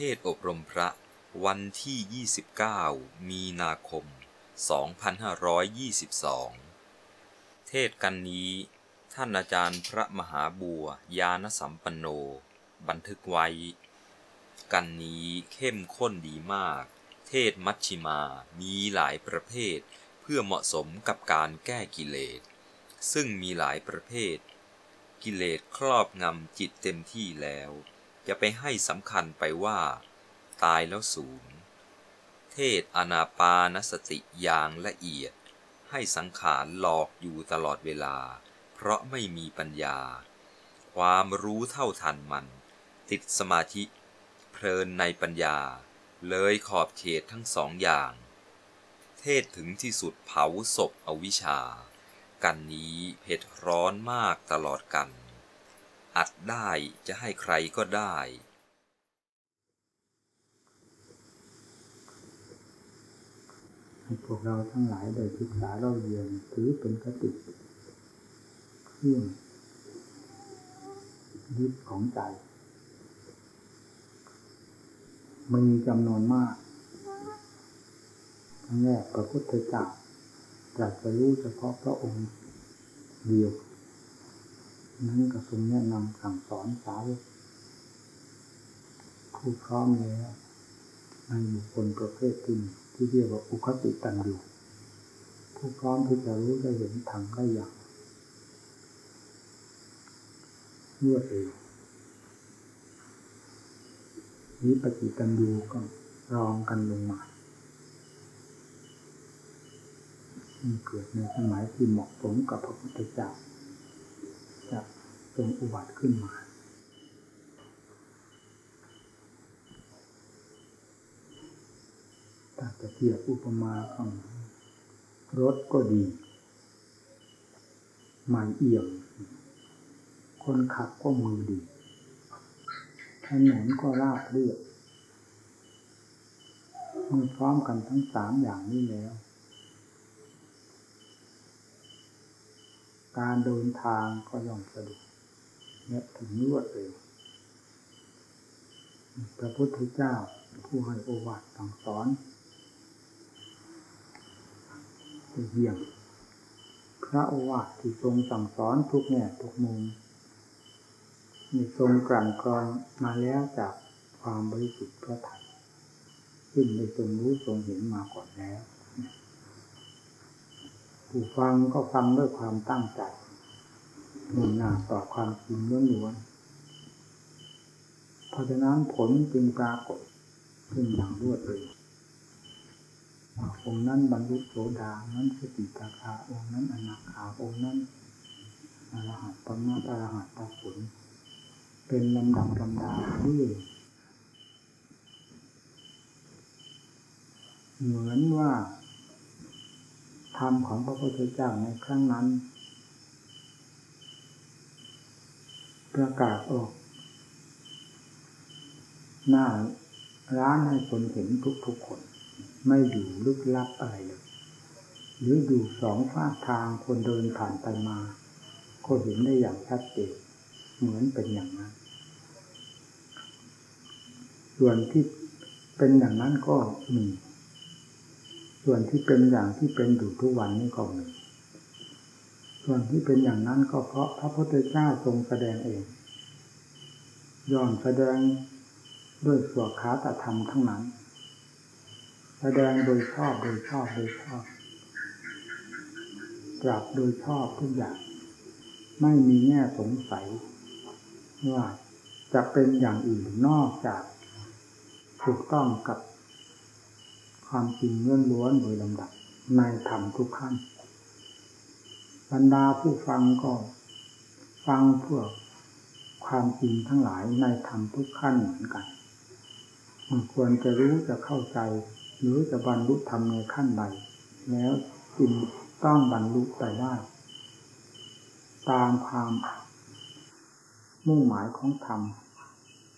เทศอบรมพระวันที่ 29 มีนาคม 2522 เทศกันนี้ ท่านอาจารย์พระมหาบัวยานสัมปันโน บันทึกไว้ กันนี้เข้มข้นดีมาก เทศมัชชิมามีหลายประเภท เพื่อเหมาะสมกับการแก้กิเลส ซึ่งมีหลายประเภท กิเลสครอบงำจิตเต็มที่แล้ว อย่าไปให้สำคัญไปว่า ตายแล้วสูญ เทศอนาปานสติอย่างละเอียด ให้สังขารหลอกอยู่ตลอดเวลา เพราะไม่มีปัญญา ความรู้เท่าทันมัน ติดสมาธิ เพลินในปัญญา เลยขอบเขตทั้งสองอย่าง เทศถึงที่สุดเผาศพอวิชา กันนี้เผ็ดร้อนมากตลอดกัน อัดได้จะให้ใครก็ได้ ให้พวกเราทั้งหลายได้ศึกษาเราเรียนถือเป็นคติเครื่องยึดของใจ มีจำนวนมากทั้งแรกพระพุทธเจ้าตรัสรู้เฉพาะพระองค์เดียว นั้นก็ทรงแนะนำสั่งสอนสาวผู้พร้อมแล้วในบุคคลประเภทที่ที่เรียกว่าอุคติตันอยู่ผู้พร้อมที่จะรู้ได้เห็นทางได้อย่างรวดเร็วนี้ปฏิตันยูก็รองกันลงมาเกิดในสมัยที่เหมาะสมกับพระพุทธเจ้า ทรงอุบัติขึ้นมา ถ้าจะเทียบอุปมาของรถก็ดีมันเอี่ยม คนขับก็มือดี ถนนก็ราบเรียบมันพร้อมกันทั้งสามอย่างนี้แล้ว การเดินทางก็ย่อมสะดวก และถึงรวดเร็วพระพุทธเจ้าผู้ให้โอวาทสั่งสอนเยี่ยมพระโอวาทที่ทรงสั่งสอนทุกแง่ทุกมุมมีทรงกลั่นกรองมาแล้วจากความบริสุทธิ์พระทัยซึ่งได้ทรงรู้ทรงเห็นมาก่อนแล้ว ผู้ฟังก็ฟังด้วยความตั้งใจ มุ่งหน้าต่อความจริงล้วนๆเพราะฉะนั้นผลจึงปรากฏขึ้นอย่างรวดเร็วองค์นั้นบรรลุโสดานั้นสติตาคาองค์นั้นอนาคาองค์นั้นอรหัตปมาอรหัตตผลเป็นลำดับลำดาเรื่อยเหมือนว่าธรรมของพระพุทธเจ้าในครั้งนั้น ประกาศออก หน้าร้านให้คนเห็นทุกๆคน ไม่อยู่ลึกลับอะไรเลยหรืออยู่สองฝ้าทางคนเดินผ่านไปมาก็เห็นได้อย่างชัดเจนเหมือนเป็นอย่างนั้น ส่วนที่เป็นอย่างนั้นก็มี ส่วนที่เป็นอย่างที่เป็นอยู่ทุกวันนี้ก็มี ส่วนที่เป็นอย่างนั้นก็เพราะพระพุทธเจ้าทรงแสดงเองย่อมแสดงด้วยสวขาตธรรมทั้งนั้น แสดงโดยชอบโดยชอบโดยชอบตรับโดยชอบทุกอย่าง ไม่มีแง่สงสัย ว่าจะเป็นอย่างอื่นนอกจากถูกต้องกับความจริงเรื่องล้วนโดยลำดับในธรรมทุกขั้น บรรดาผู้ฟังก็ฟังเพื่อความจริงทั้งหลายในธรรมทุกขั้นเหมือนกัน มันควรจะรู้จะเข้าใจ หรือจะบรรลุธรรมในขั้นใดแล้วจึงต้องบรรลุไปได้ ตามความมุ่งหมายของธรรม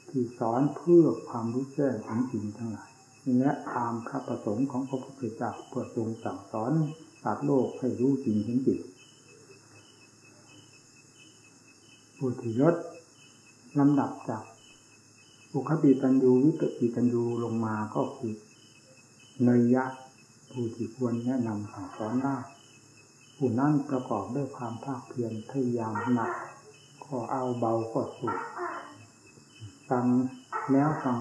ที่สอนเพื่อความรู้แจ้งของจริงทั้งหลายและตามพระประสงค์ของพระพุทธเจ้าเพื่อทรงสั่งสอนสัตว์โลกให้รู้จริงเห็นจริง ผู้ที่ยศลำดับจากอุคติตันยูวิตติตันยูลงมาก็คือเนยยะ ผู้ที่ควรแนะนำสั่งสอนได้ผู้นั้นประกอบด้วยความภาคเพียรพยายามหนักก็เอาเบาก็สุดฟังแล้วฟัง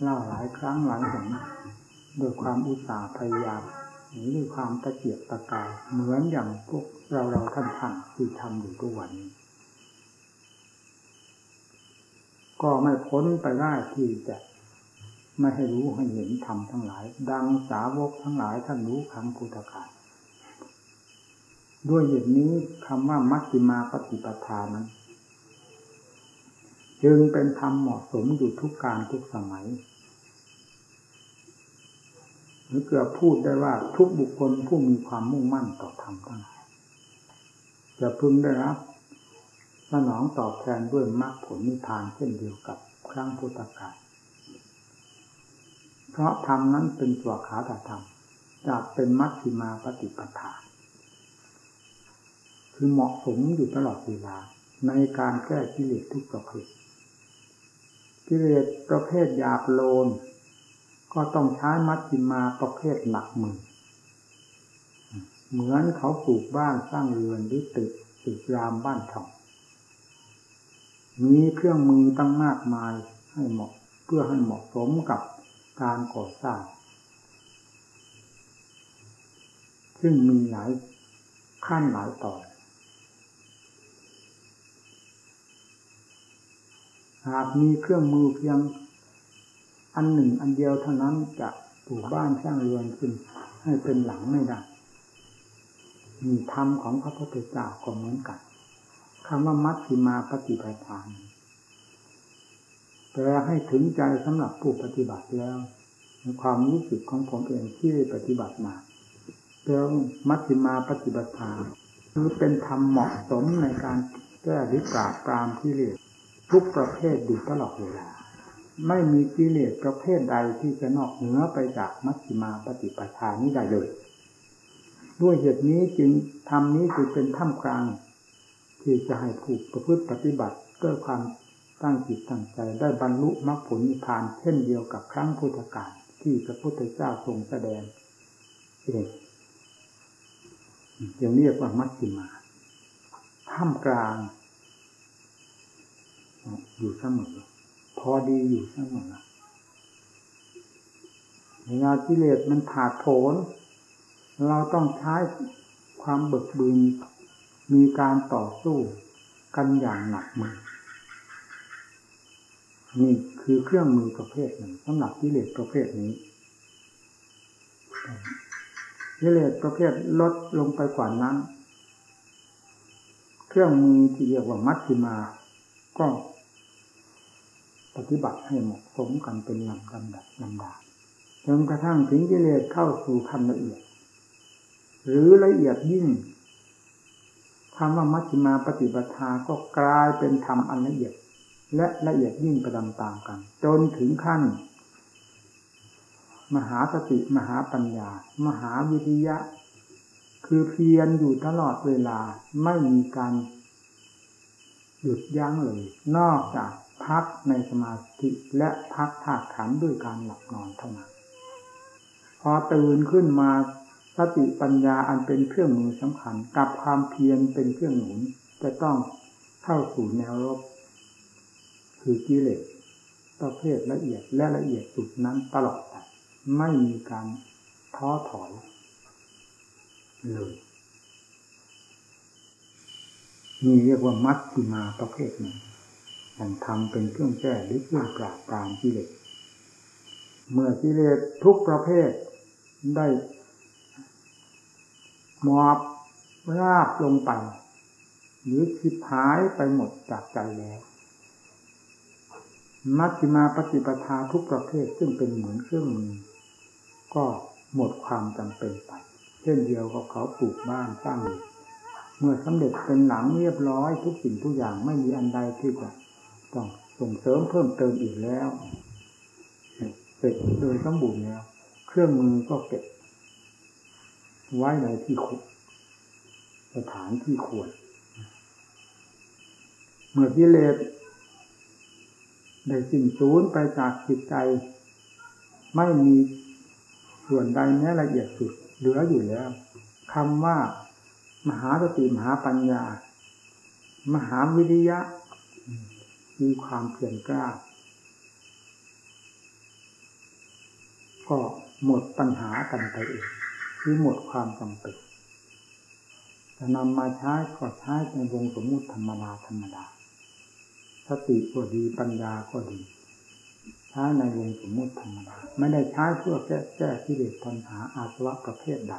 เล่าหลายครั้งหลายหนด้วยความอุตสาห์พยายามด้วยความตะเกียบตะกายเหมือนอย่างพวกเราเราท่านท่านที่ทำอยู่ทุกวันนี้ ก็ไม่พ้นไปได้ที่จะไม่ให้รู้ให้เห็นธรรมทั้งหลาย ดังสาวกทั้งหลายท่านรู้ครั้งพุทธกาลด้วยเหตุนี้คำว่ามัชฌิมาปฏิปทานั้น จึงเป็นธรรมเหมาะสมอยู่ทุกการทุกสมัยหรือเกือบพูดได้ว่าทุกบุคคลผู้มีความมุ่งมั่นต่อธรรมทั้งหลายจะพึงได้รับ สนองตอบแทนด้วยมรรคผลนิพพานเช่นเดียวกับครั้งพุทธกาลเพราะธรรมนั้นเป็นสวขาตธรรมจากเป็นมัชฌิมาปฏิปทา คือเหมาะสมอยู่ตลอดเวลาในการแก้กิเลสทุกประเภทกิเลสประเภทหยาบโลน ก็ต้องใช้มัชฌิมาประเภทหนักมือเหมือนเขาปลูกบ้านสร้างเรือนหรือตึกตึกรามบ้านช่อง มีเครื่องมือตั้งมากมายให้เหมาะเพื่อให้เหมาะสมกับการก่อสร้าง ซึ่งมีหลายขั้นหลายตอนหากมีเครื่องมือเพียงอันหนึ่งอันเดียวเท่านั้นจะปลูกบ้านสร้างเรือนขึ้นให้เป็นหลังไม่ได้มีธรรมของพระพุทธเจ้าก็เหมือนกัน คำว่ามัชฌิมาปฏิปทานแปลให้ถึงใจสำหรับผู้ปฏิบัติแล้วในความรู้สึกของผมเองที่ปฏิบัติมาแล้วมัชฌิมาปฏิปทานคือเป็นธรรมเหมาะสมในการแก้หรือปราบปรามกิเลสทุกประเภทอยู่ตลอดเวลา ไม่มีกิเลสประเภทใดที่จะนอกเหนือไปจากมัชฌิมาปฏิปทานี้ได้เลย ด้วยเหตุนี้จึงธรรมนี้จึงเป็นท่ามกลาง ที่จะให้ผู้ประพฤติปฏิบัติด้วยความตั้งจิตตั้งใจได้บรรลุมรรคผลนิพพานเช่นเดียวกับครั้งพุทธกาลที่พระพุทธเจ้าทรงแสดงเองยังเรียกว่ามัชฌิมาท่ามกลาง อยู่เสมอพอดีอยู่เสมอเวลากิเลสมันผาดโผนเราต้องใช้ความเบิกบืน มีการต่อสู้กันอย่างหนักมือนี่คือเครื่องมือประเภทหนึ่งสำหรับกิเลสประเภทนี้กิเลสประเภทลดลงไปกว่านั้น เครื่องมือที่เรียกว่ามัชฌิมา ก็ปฏิบัติให้เหมาะสมกันเป็นลำลำดับลำดาจนกระทั่งถึงกิเลสเข้าสู่ขั้นละเอียด หรือละเอียดยิ่ง คำว่ามัชฌิมาปฏิปทาก็กลายเป็นธรรมอันละเอียด และละเอียดยิ่งไปตามกัน จนถึงขั้น มหาสติมหาปัญญา มหาวิทยะ คือเพียรอยู่ตลอดเวลาไม่มีการหยุดยั้งเลย นอกจากพักในสมาธิและพักธาตุขันด้วยการหลับนอนเท่านั้น พอตื่นขึ้นมา สติปัญญาอันเป็นเครื่องมือสำคัญกับความเพียรเป็นเครื่องหนุนจะต้องเข้าสู่แนวรบ คือกิเลสประเภทละเอียดและละเอียดสุดนั้นตลอดไม่มีการท้อถอยเลยนี่เรียกว่ามัดติมาประเภทหนึ่งอันทำเป็นเครื่องแก้หรือเครื่องปราบปรามกิเลสเมื่อกิเลสทุกประเภทได้ มอบราบลงไป หรือคิดหายไปหมดจากใจแล้วมัชฌิมาปฏิปทาทุกประเภทซึ่งเป็นเหมือนเครื่องมือ ก็หมดความจำเป็นไป เช่นเดียวกับเขาปลูกบ้านสร้างเมื่อสำเร็จเป็นหลังเรียบร้อยทุกสิ่งทุกอย่างไม่มีอันใดที่จะต้องส่งเสริมเพิ่มเติมอีกแล้วเสร็จโดยสมบูรณ์แล้ว เครื่องมือก็เก็บ ไว้ในที่ขุดสถานที่ควร เมื่อกิเลสได้สิ้นสูญไปจากจิตใจ ไม่มีส่วนใดแม้ละเอียดสุดเหลืออยู่แล้วคำว่ามหาสติมหาปัญญา มหาวิริยะ มีความเพียรกล้า ก็หมดปัญหากันไปเอง คือหมดความจำเป็นจะนำมาใช้ก็ใช้ในวงสมมุติธรรมดาธรรมดาสติก็ดีปัญญาก็ดี ใช้ในวงสมมุติธรรมดา ไม่ได้ใช้เพื่อแก้แก้ที่เด็ดปัญหาอาสวะประเภทใด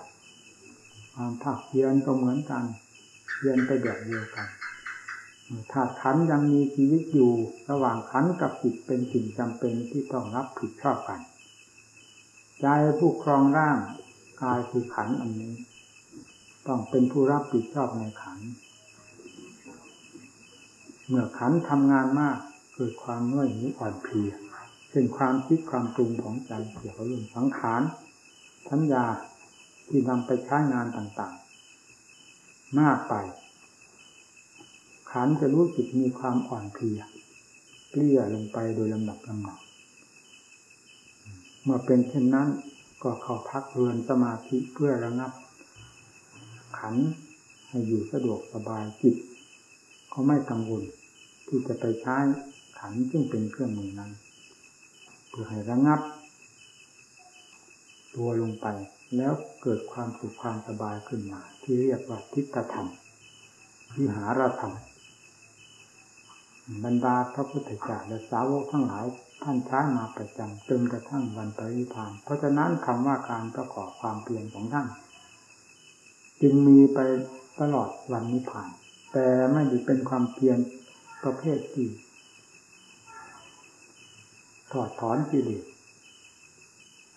ความภาคเพียรก็เหมือนกันเพียรไปแบบเดียวกันถ้าขันยังมีชีวิตอยู่ระหว่างขันกับจิตเป็นสิ่งจำเป็นที่ต้องรับผิดชอบกัน ใจผู้ครองร่าง กายคือขันอันนี้ ต้องเป็นผู้รับผิดชอบในขัน เมื่อขันทำงานมากเกิดความเมื่อยหิวอ่อนเพลียเช่นความคิดความปรุงของใจเกี่ยวกับเรื่องสังขารทัญญาที่นำไปใช้งานต่างๆ มากไป ขันจะรู้สึกมีความอ่อนเพลียเกลี้ยลงไปโดยลำดับลำดับเมื่อเป็นเช่นนั้น ก็เข้าพักเรือนสมาธิเพื่อระงับ ขันให้อยู่สะดวกสบายจิตเขาไม่กังวลที่จะไปใช้ขันซึ่งเป็นเครื่องมือนั้น เพื่อให้ระงับ ตัวลงไปแล้วเกิดความสุขความสบายขึ้นมา ที่เรียกว่าทิฏฐธรรมวิหารธรรมบรรดาพระพุทธเจ้าและสาวกทั้งหลาย ท่านใช้มาประจำจนกระทั่งวันปริพาน เพราะฉะนั้นคำว่าการประกอบความเพียรของท่านจึงมีไปตลอดวันนิพพาน แต่ไม่ได้เป็นความเพียรประเภทที่ถอดถอนกิเลส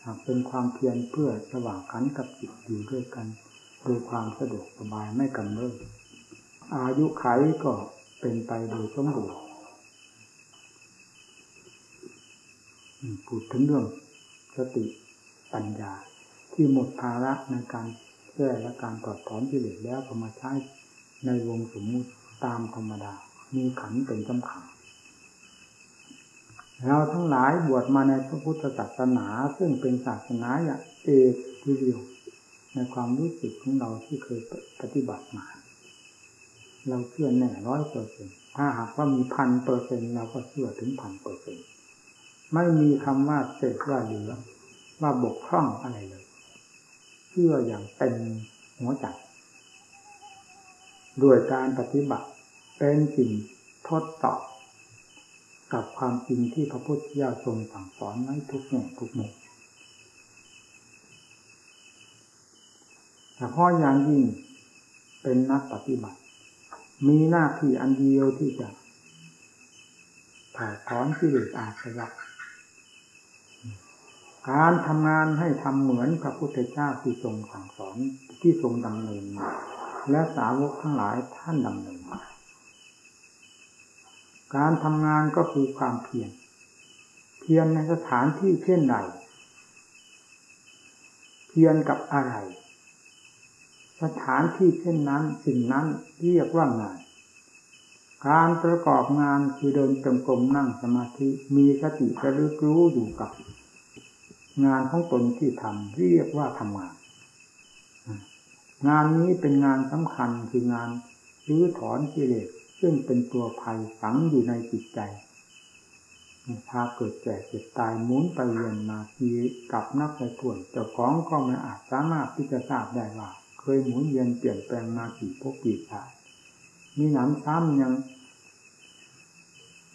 หากเป็นความเพียรเพื่อระหว่างขันกับจิตอยู่ด้วยกันโดยความสะดวกสบายไม่กำเริบอายุไขก็เป็นไปโดยสมบูรณ์ พูดถึงเรื่องสติปัญญา ที่หมดภาระในการแก้และการตอดถอนกิเลสแล้วก็มาใช้ในวงสมมุติตามธรรมดา มีขันเป็นสำคัญเราทั้งหลายบวชมาในพระพุทธศาสนา ซึ่งเป็นศาสนาอย่างเอกทีเดียวในความรู้สึกของเราที่เคยปฏิบัติมา เราเชื่อแน่ร้อยเปอร์เซ็นถ้าหากว่ามีพันเปอร์เซ็นเราก็เชื่อถึงพันเปอร์เซ็นต ไม่มีคำว่าเศษว่าเหลือ ว่าบกพร่องอะไรเลยเชื่ออย่างเต็มหัวใจด้วยการปฏิบัติเป็นสิ่งทดสอบกับความจริงที่พระพุทธเจ้าทรงสั่งสอนไว้ทุกแง่ทุกมุมเฉพาะอย่างยิ่งเป็นนักปฏิบัติ มีหน้าที่อันเดียวที่จะถ่ายถอนกิเลสอาสวะ การทำงานให้ทำเหมือนพระพุทธเจ้าที่ทรงสั่งสอนที่ทรงดำเนินมาและสาวกทั้งหลายท่านดำเนินมาการทำงานก็คือความเพียรเพียรในสถานที่เช่นใดเพียรกับอะไร สถานที่เช่นนั้นสิ่งนั้นเรียกว่างาน การประกอบงานคือเดินจงกรมนั่งสมาธิมีสติระลึกรู้อยู่กับ งานของตนที่ทำเรียกว่าทำงาน งานนี้เป็นงานสำคัญคืองานรื้อถอนกิเลสซึ่งเป็นตัวภัยฝังอยู่ในจิตใจพาเกิดแก่เจ็บตายหมุนไปเวียนมาทีกับนับไปถ่วนเจ้าของก็ไม่อาจสามารถที่จะทราบได้ว่า เคยหมุนเวียนเปลี่ยนแปลงมากี่พบกี่ชาติมีหนำซ้ำยัง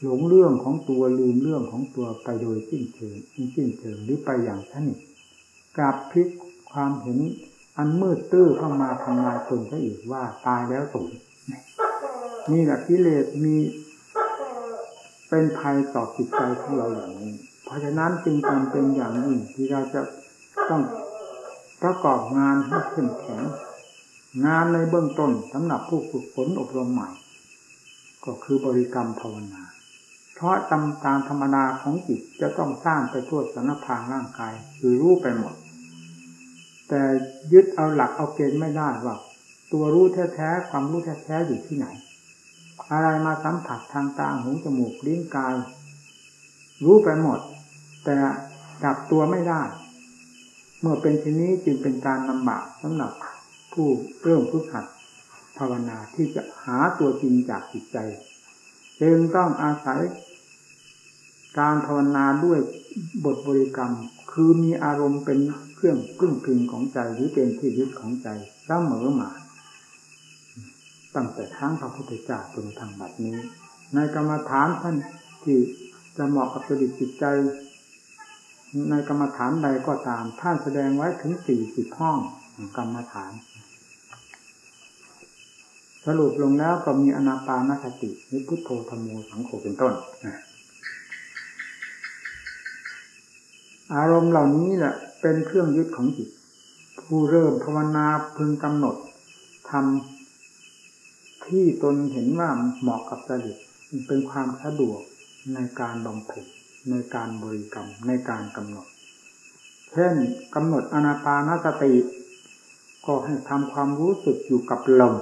หลงเรื่องของตัวลืมเรื่องของตัวไปโดยสิ้นเชิงสิ้นเชิงหรือไปอย่างสนิทกลับพลิกความเห็นอันมืดตื้อเข้ามาทำลายตนซะอีกว่าตายแล้วสูญนี่แหละกิเลสมีเป็นภัยต่อจิตใจของเราอย่างนี้ เพราะฉะนั้นจึงจำเป็นอย่างยิ่งที่เราจะต้องประกอบงานให้เข้มแข็ง งานในเบื้องต้นสำหรับผู้ฝึกฝนอบรมใหม่ ก็คือบริกรรมภาวนา เพราะตามตามธรรมดาของจิตจะต้องสร้างไปทั่วสารพางร่างกาย คือรู้ไปหมด แต่ยึดเอาหลักเอาเกณฑ์ไม่ได้ว่า ตัวรู้แท้ๆความรู้แท้ๆอยู่ที่ไหน อะไรมาสัมผัสทางตาหูจมูกลิ้นกาย รู้ไปหมด แต่ดับตัวไม่ได้ เมื่อเป็นทีนี้จึงเป็นการลำบากสำหรับผู้เริ่มฝึกหัดภาวนาที่จะหาตัวจริงจากจิตใจจึงต้องอาศัย การภาวนาด้วยบทบริกรรม คือมีอารมณ์เป็นเครื่องพึ่งพิงของใจหรือเป็นที่ยึดของใจเสมอมาตั้งแต่ครั้งพระพุทธเจ้าจนทางบัดนี้ ในกรรมฐานท่านที่จะเหมาะกับจริตจิตใจ ในกรรมฐานใดก็ตาม ท่านแสดงไว้ถึงสี่สิบห้องกรรมฐานสรุปลงแล้วก็มีอนาปานสตินิพุทโธธรมโมสังโฆเป็นต้น อารมณ์เหล่านี้แหละเป็นเครื่องยึดของจิต ผู้เริ่มภาวนาพึงกำหนดทำที่ตนเห็นว่าเหมาะกับจริตเป็นความสะดวกในการบำเพ็ญในการบริกรรมในการกำหนด เช่นกำหนดอนาปานสติ ก็ให้ทำความรู้สึกอยู่กับลม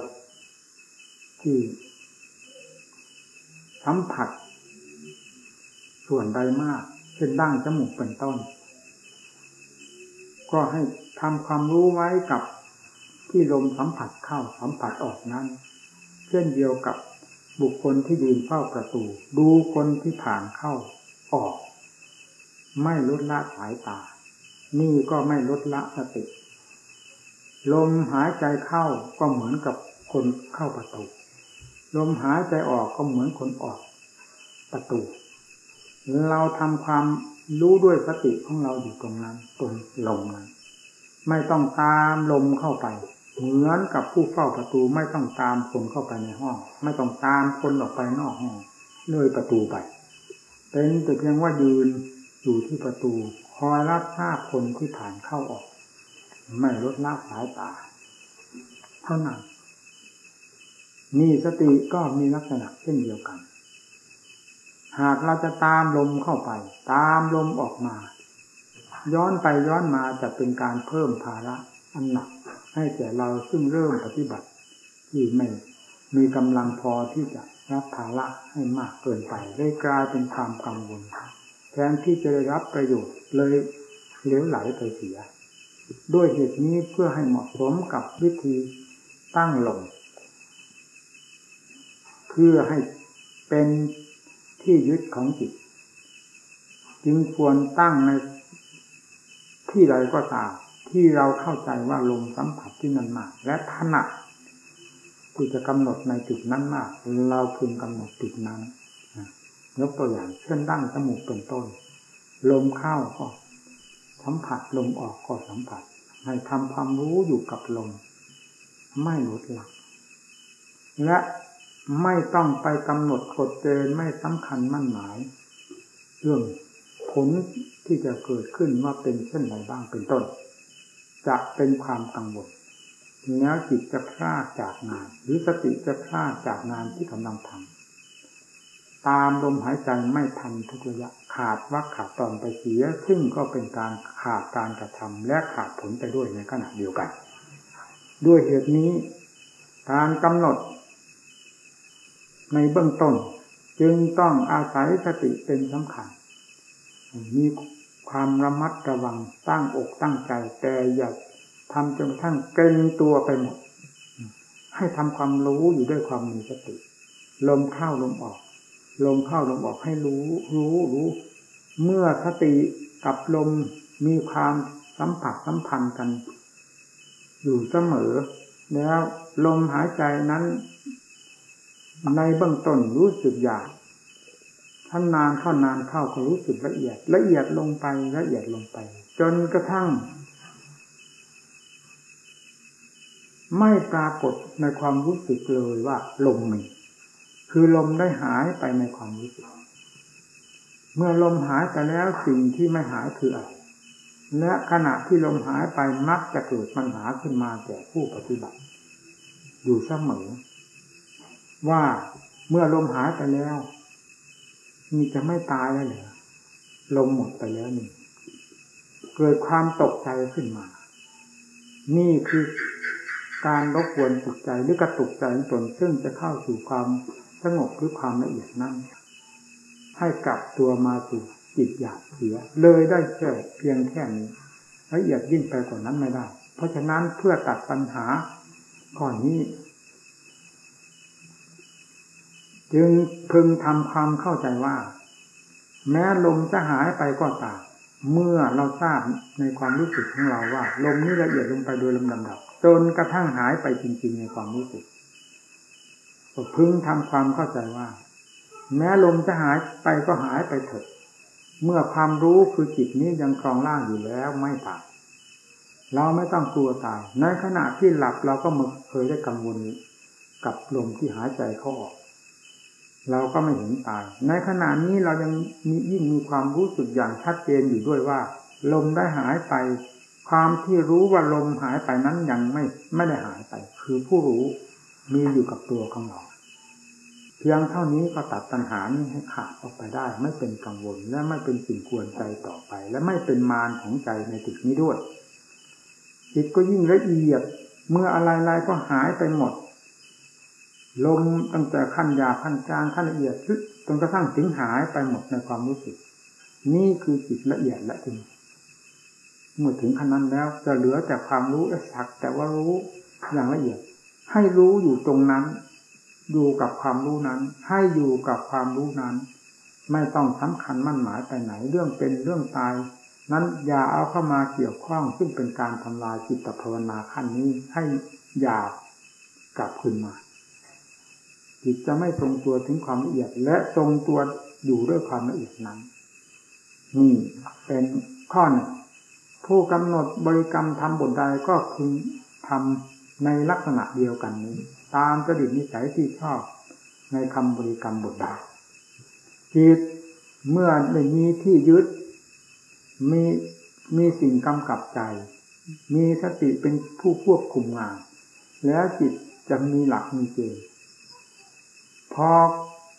ที่สัมผัสส่วนใดมาก เช่นดั้งจมูกเป็นต้น ก็ให้ทำความรู้ไว้กับที่ลมสัมผัสเข้าสัมผัสออกนั้น เช่นเดียวกับบุคคลที่ยืนเฝ้าประตู ดูคนที่ผ่านเข้าออก ไม่ลดละสายตา นี่ก็ไม่ลดละสติ ลมหายใจเข้าก็เหมือนกับคนเข้าประตู ลมหายใจออกก็เหมือนคนออกประตู เราทำความ รู้ด้วยสติของเราอยู่ตรงนั้นตรงลมนั้นไม่ต้องตามลมเข้าไป เหมือนกับผู้เฝ้าประตูไม่ต้องตามคนเข้าไปในห้อง ไม่ต้องตามคนออกไปนอกห้องเลยประตูไปเป็นแต่เพียงว่ายืนอยู่ที่ประตูคอยรับทราบคนที่ผ่านเข้าออก ไม่ลดละสายตา เท่านั้นนี่สติก็มีลักษณะเช่นเดียวกัน หากเราจะตามลมเข้าไป ตามลมออกมา ย้อนไปย้อนมาจะเป็นการเพิ่มภาระอันหนัก ให้แก่เราซึ่งเริ่มปฏิบัติ ที่ไม่มีกำลังพอที่จะรับภาระให้มากเกินไปได้กลายเป็นความกังวลแทนที่จะได้รับประโยชน์เลยเลี้ยวไหลไปเสีย ด้วยเหตุนี้เพื่อให้เหมาะสมกับวิธีตั้งลง เพื่อให้เป็น ที่ยึดของจิต จึงควรตั้งในที่ใดก็ตามที่เราเข้าใจว่าลมสัมผัสที่นั่นมาก และถนัดที่จะกำหนดในจุดนั้นมาก เราพึงกำหนดจุดนั้นยกตัวอย่างเช่นดั้งจมูกเป็นต้น ลมเข้าก็สัมผัสลมออกก็สัมผัส ให้ทำความรู้อยู่กับลม ไม่หลุดหลัก และ ไม่ต้องไปกำหนดกฎเกณฑ์ไม่สำคัญมั่นหมาย เรื่องผลที่จะเกิดขึ้นว่าเป็นเช่นไรบ้างเป็นต้น จะเป็นความกังวลแล้วจิตจะพลาดจากงาน หรือสติจะพลาดจากงานที่กำลังทำตามลมหายใจไม่ทันทุกระยะขาดวักขาดตอนไปเสีย ซึ่งก็เป็นการขาดการกระทำและขาดผลไปด้วยในขณะเดียวกัน ด้วยเหตุนี้ การกำหนด ในเบื้องต้น จึงต้องอาศัยสติเป็นสำคัญ มีความระมัดระวังตั้งอกตั้งใจ แต่อย่าทำจนทั้งเกรงตัวไปหมดให้ทำความรู้อยู่ด้วยความมีสติ ลมเข้าลมออก ลมเข้าลมออกให้รู้ รู้รู้ เมื่อสติกับลมมีความสัมผัสสัมพันธ์กัน อยู่เสมอ แล้วลมหายใจนั้น ในเบื้องต้นรู้สึกอยากท่านนานเข้านานเข้าก็รู้สึกละเอียด ละเอียดลงไปละเอียดลงไป จนกระทั่ง ไม่ปรากฏในความรู้สึกเลยว่าลมมีคือลมได้หายไปในความรู้สึก เมื่อลมหายไปแล้วสิ่งที่ไม่หายคืออะไรและขณะที่ลมหายไปมักจะเกิดปัญหาขึ้นมาแก่ผู้ปฏิบัติ อยู่เสมอ ว่าเมื่อลมหายไปแล้วมีจะไม่ตายแล้วเหรอลมหมดไปแล้วนี่ เกิดความตกใจขึ้นมา นี่คือการรบกวนจิตใจหรือกระตุกใจตนซึ่งจะเข้าสู่ความสงบหรือความละเอียดนั้นให้กลับตัวมาสู่จิตอยากเสีย เลยได้แค่เพียงแค่นี้ละเอียดยิ่งไปกว่านั้นไม่ได้ เพราะฉะนั้นเพื่อตัดปัญหาก่อนนี้ จึงพึงทำความเข้าใจว่า แม้ลมจะหายไปก็ตามเมื่อเราทราบในความรู้สึกของเราว่า ลมนี้ละเอียดลงไปโดยลำดับจนกระทั่งหายไปจริง ๆ ในความรู้สึกก็พึงทำความเข้าใจว่า แม้ลมจะหายไปก็หายไปเถิดเมื่อความรู้คือจิตนี้ยังครองร่างอยู่แล้วไม่ตายเราไม่ต้องกลัวตาย ในขณะที่หลับเราก็มเคยได้กังวลกับลมที่หายใจเข้าออก เราก็ไม่เห็นตาย ในขณะนี้เรายังมียิ่งมีความรู้สึกอย่างชัดเจนอยู่ด้วยว่า ลมได้หายไป ความที่รู้ว่าลมหายไปนั้นยังไม่ไม่ได้หายไป คือผู้รู้มีอยู่กับตัวของเราเพียงเท่านี้ก็ตัดปัญหานี้ให้ขาดออกไปได้ ไม่เป็นกังวลและไม่เป็นสิ่งควรใจต่อไป และไม่เป็นมารของใจในจุดนี้ด้วยจิตก็ยิ่งละเอียด เมื่ออะไรๆก็หายไปหมด ลมตั้งแต่ขั้นยาขั้นกลางขั้นละเอียดจนกระทั่งถึงหายไปหมดในความรู้สึก นี่คือจิตละเอียดและจริงเมื่อถึงขั้นนั้นแล้ว จะเหลือแต่ความรู้สักแต่ว่ารู้อย่างละเอียด ให้รู้อยู่ตรงนั้น อยู่กับความรู้นั้น ให้อยู่กับความรู้นั้น ไม่ต้องสำคัญมั่นหมายไปไหนเรื่องเป็นเรื่องตาย นั้นอย่าเอาเข้ามาเกี่ยวข้องซึ่งเป็นการทำลายจิตภาวนาขั้นนี้ให้หยาบกลับคืนมา จิตจะไม่ทรงตัวถึงความละเอียด และทรงตัวอยู่ด้วยความละเอียดนั้นนี่เป็นข้อหนึ่งผู้กำหนดบริกรรมทำบทใดก็คือทำในลักษณะเดียวกันนี้ ตามจริตนิสัยที่ชอบในคำบริกรรมบทใดจิตเมื่อไม่มีที่ยึด มีมีสิ่งกำกับใจ มีสติเป็นผู้ควบคุมงาน แล้วจิตจะมีหลักมีเกณฑ์ พอ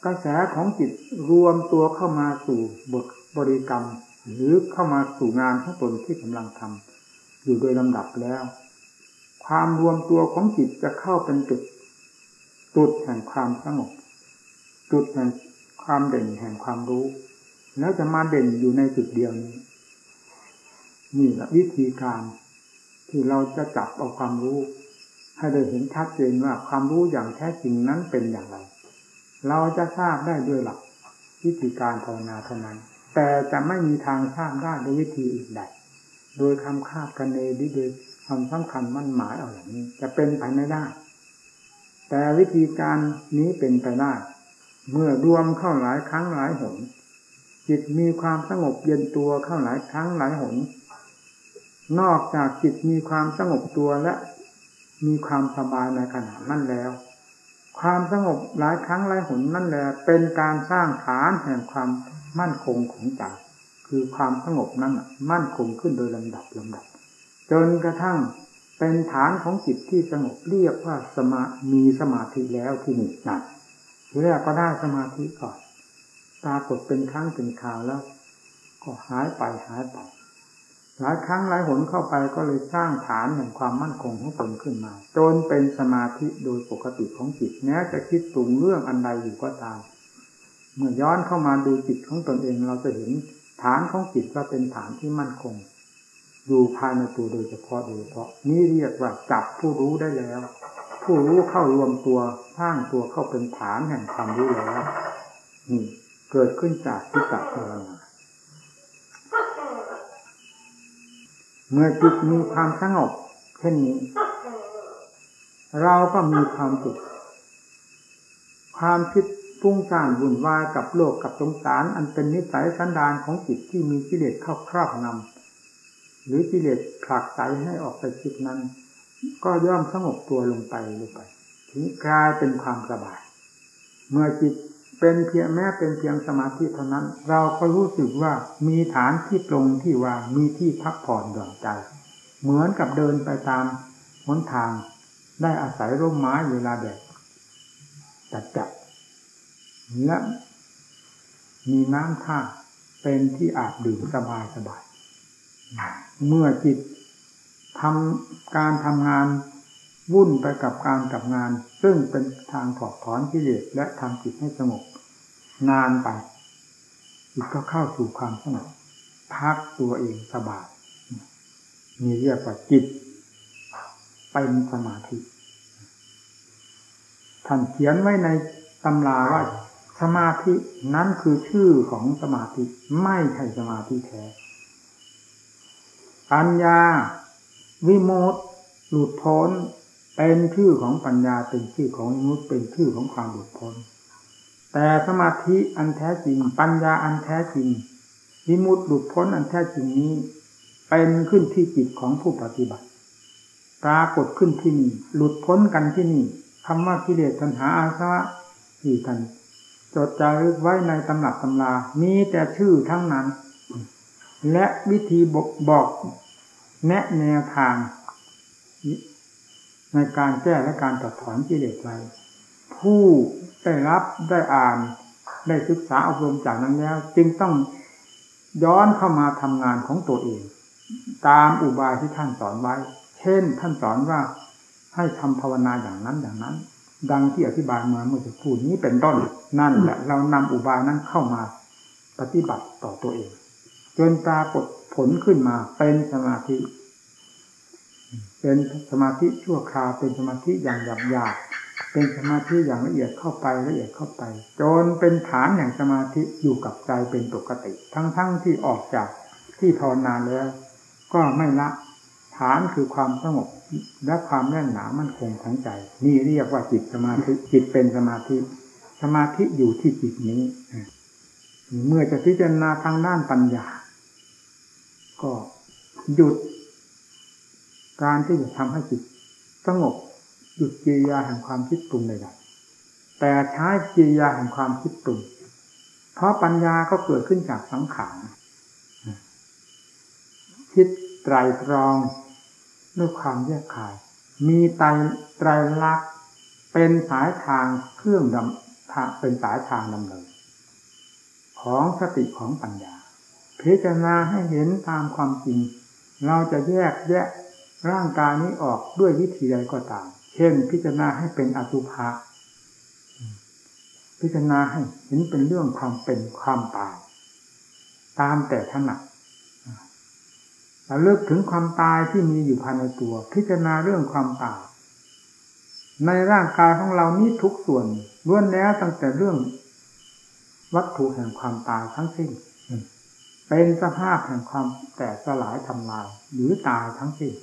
กระแสของจิตรวมตัวเข้ามาสู่บทบริกรรม หรือเข้ามาสู่งานของตนที่กำลังทำอยู่โดยลำดับแล้ว ความรวมตัวของจิตจะเข้าเป็นจุดจุดแห่งความสงบจุดแห่งความเด่นแห่งความรู้ แล้วจะมาเด่นอยู่ในจุดเดียวนี้นี่แหละวิธีการที่เราจะจับเอาความรู้ ให้ได้เห็นชัดเจนว่าความรู้อย่างแท้จริงนั้นเป็นอย่างไร เราจะทราบได้ด้วยหลักวิธีการภาวนาเท่านั้น แต่จะไม่มีทางทราบได้ด้วยวิธีอื่นใด โดยคำคาดคะเนหรือโดยความสำคัญมั่นหมายเอาอย่างนี้ จะเป็นไปไม่ได้ แต่วิธีการนี้เป็นไปได้ เมื่อรวมเข้าหลายครั้งหลายหน จิตมีความสงบเย็นตัวเข้าหลายครั้งหลายหน นอกจากจิตมีความสงบตัวและมีความสบายในขณะนั้นแล้ว ความสงบหลายครั้งหลายหนนั่นแหละเป็นการสร้างฐานแห่งความมั่นคงของใจคือความสงบนั้นมั่นคงขึ้นโดยลำดับลำดับ จนกระทั่งเป็นฐานของจิตที่สงบเรียกว่าสมามีสมาธิแล้วที่หนึ่งนั่นทีแรกก็ได้สมาธิก่อนปรากฏเป็นครั้งเป็นคราวแล้ว ก็หายไปหายไป หลายครั้งหลายหนเข้าไปก็เลยสร้างฐานแห่งความมั่นคงของตนขึ้นมา จนเป็นสมาธิโดยปกติของจิตแม้จะคิดปรุงเรื่องอันใดอยู่ก็ตาม เมื่อย้อนเข้ามาดูจิตของตนเองเราจะเห็นฐานของจิตว่าเป็นฐานที่มั่นคง อยู่ภายในตัวโดยเฉพาะโดยเฉพาะนี่เรียกว่าจับผู้รู้ได้แล้ว ผู้รู้เข้ารวมตัวสร้างตัวเข้าเป็นฐานแห่งความรู้แล้วนี่เกิดขึ้นจากทิฏฐิภาวนา เมื่อจิตมีความสงบเช่นนี้ เราก็มีความสุขความคิดฟุ้งซ่านวุ่นวายกับโลกกับสงสาร อันเป็นนิสัยสันดานของจิตที่มีกิเลสเข้าครอบงำหรือกิเลสผลักไสให้ออกไปจิตนั้น ก็ย่อมสงบตัวลงไปลงไปถึงกลายเป็นความสบาย เมื่อจิต เป็นเพียงแม้เป็นเพียงสมาธิเท่านั้น เราก็รู้สึกว่ามีฐานที่ตรงที่วางมีที่พักผ่อนหย่อนใจ เหมือนกับเดินไปตามหนทาง ได้อาศัยร่มไม้เวลาแดดจัดจัดและมีน้ำท่าเป็นที่อาบดื่มสบายสบาย เมื่อจิตทำการทำงานวุ่นไปกับการกับงาน ซึ่งเป็นทางถอดถอนกิเลสและทำจิตให้สงบนานไปจิตก็เข้าสู่ความสงบพักตัวเองสบายนี่เรียกว่าจิตเป็นสมาธิท่านเขียนไว้ในตำราว่าสมาธินั้นคือชื่อของสมาธิไม่ใช่สมาธิแท้ปัญญา วิโมตหลุดพ้น เป็นชื่อของปัญญาเป็นชื่อของมุตเป็นชื่อของความหลุดพ้น แต่สมาธิอันแท้จริง ปัญญาอันแท้จริงวิมุตติหลุดพ้นอันแท้จริงนี้ เป็นขึ้นที่จิตของผู้ปฏิบัติ ปรากฏขึ้นที่นี่หลุดพ้นกันที่นี่คำว่ากิเลสตัณหาอาสวะที่ท่านจดจารึกไว้ในตำหนักตำรามีแต่ชื่อทั้งนั้น และวิธีบอกบอกแนะแนวทาง ในการแก้และการตัดถอนกิเลสไว้ผู้ได้รับได้อ่านได้ศึกษาอบรมจากนั้นแล้ว จึงต้องย้อนเข้ามาทำงานของตัวเอง ตามอุบายที่ท่านสอนไว้ เช่นท่านสอนว่าให้ทำภาวนาอย่างนั้นอย่างนั้น ดังที่อธิบายมาเมื่อสักครู่นี้เป็นต้นนั่นแหละเรานำอุบายนั้นเข้ามาปฏิบัติต่อตัวเอง จนปรากฏผลขึ้นมาเป็นสมาธิ เป็นสมาธิชั่วคราวเป็นสมาธิอย่างหยาบหยาบเป็นสมาธิอย่างละเอียดเข้าไปละเอียดเข้าไป จนเป็นฐานแห่งสมาธิอยู่กับใจเป็นปกติ ทั้งๆทที่ออกจากที่ภาวนานแล้ว ก็ไม่ละฐานคือความสงบและความแน่นหนามั่นคงของใจ นี่เรียกว่าจิตสมาธิจิตเป็นสมาธิ สมาธิอยู่ที่จิตนี้ เมื่อจะพิจารณาทางด้านปัญญา ก็หยุด การที่จะทำให้จิตสงบหยุดกิริยาแห่งความคิดปรุงใดๆแต่ใช้กิริยาแห่งความคิดปรุง เพราะปัญญาก็เกิดขึ้นจากสังขารคิดไตรตรองด้วยความแยกขาย มีไตรไตรลักษณ์เป็นสายทางเครื่องดำเป็นสายทางดำเนินของสติของปัญญา พิจารณาให้เห็นตามความจริง เราจะแยกแยะ ร่างกายนี้ออกด้วยวิธีใดก็ตาม เช่น พิจารณาให้เป็นอสุภะพิจารณาให้เห็นเป็นเรื่องความเป็นความตาย ตามแต่ถนัดเระลึกถึงความตายที่มีอยู่ภายในตัว พิจารณาเรื่องความตายในร่างกายของเรานี้ทุกส่วนล้วนแล้วตั้งแต่เรื่อง วัตถุแห่งความตายทั้งสิ้น เป็นสภาพแห่งความแตกสลายทำลายหรือตายทั้งสิ้น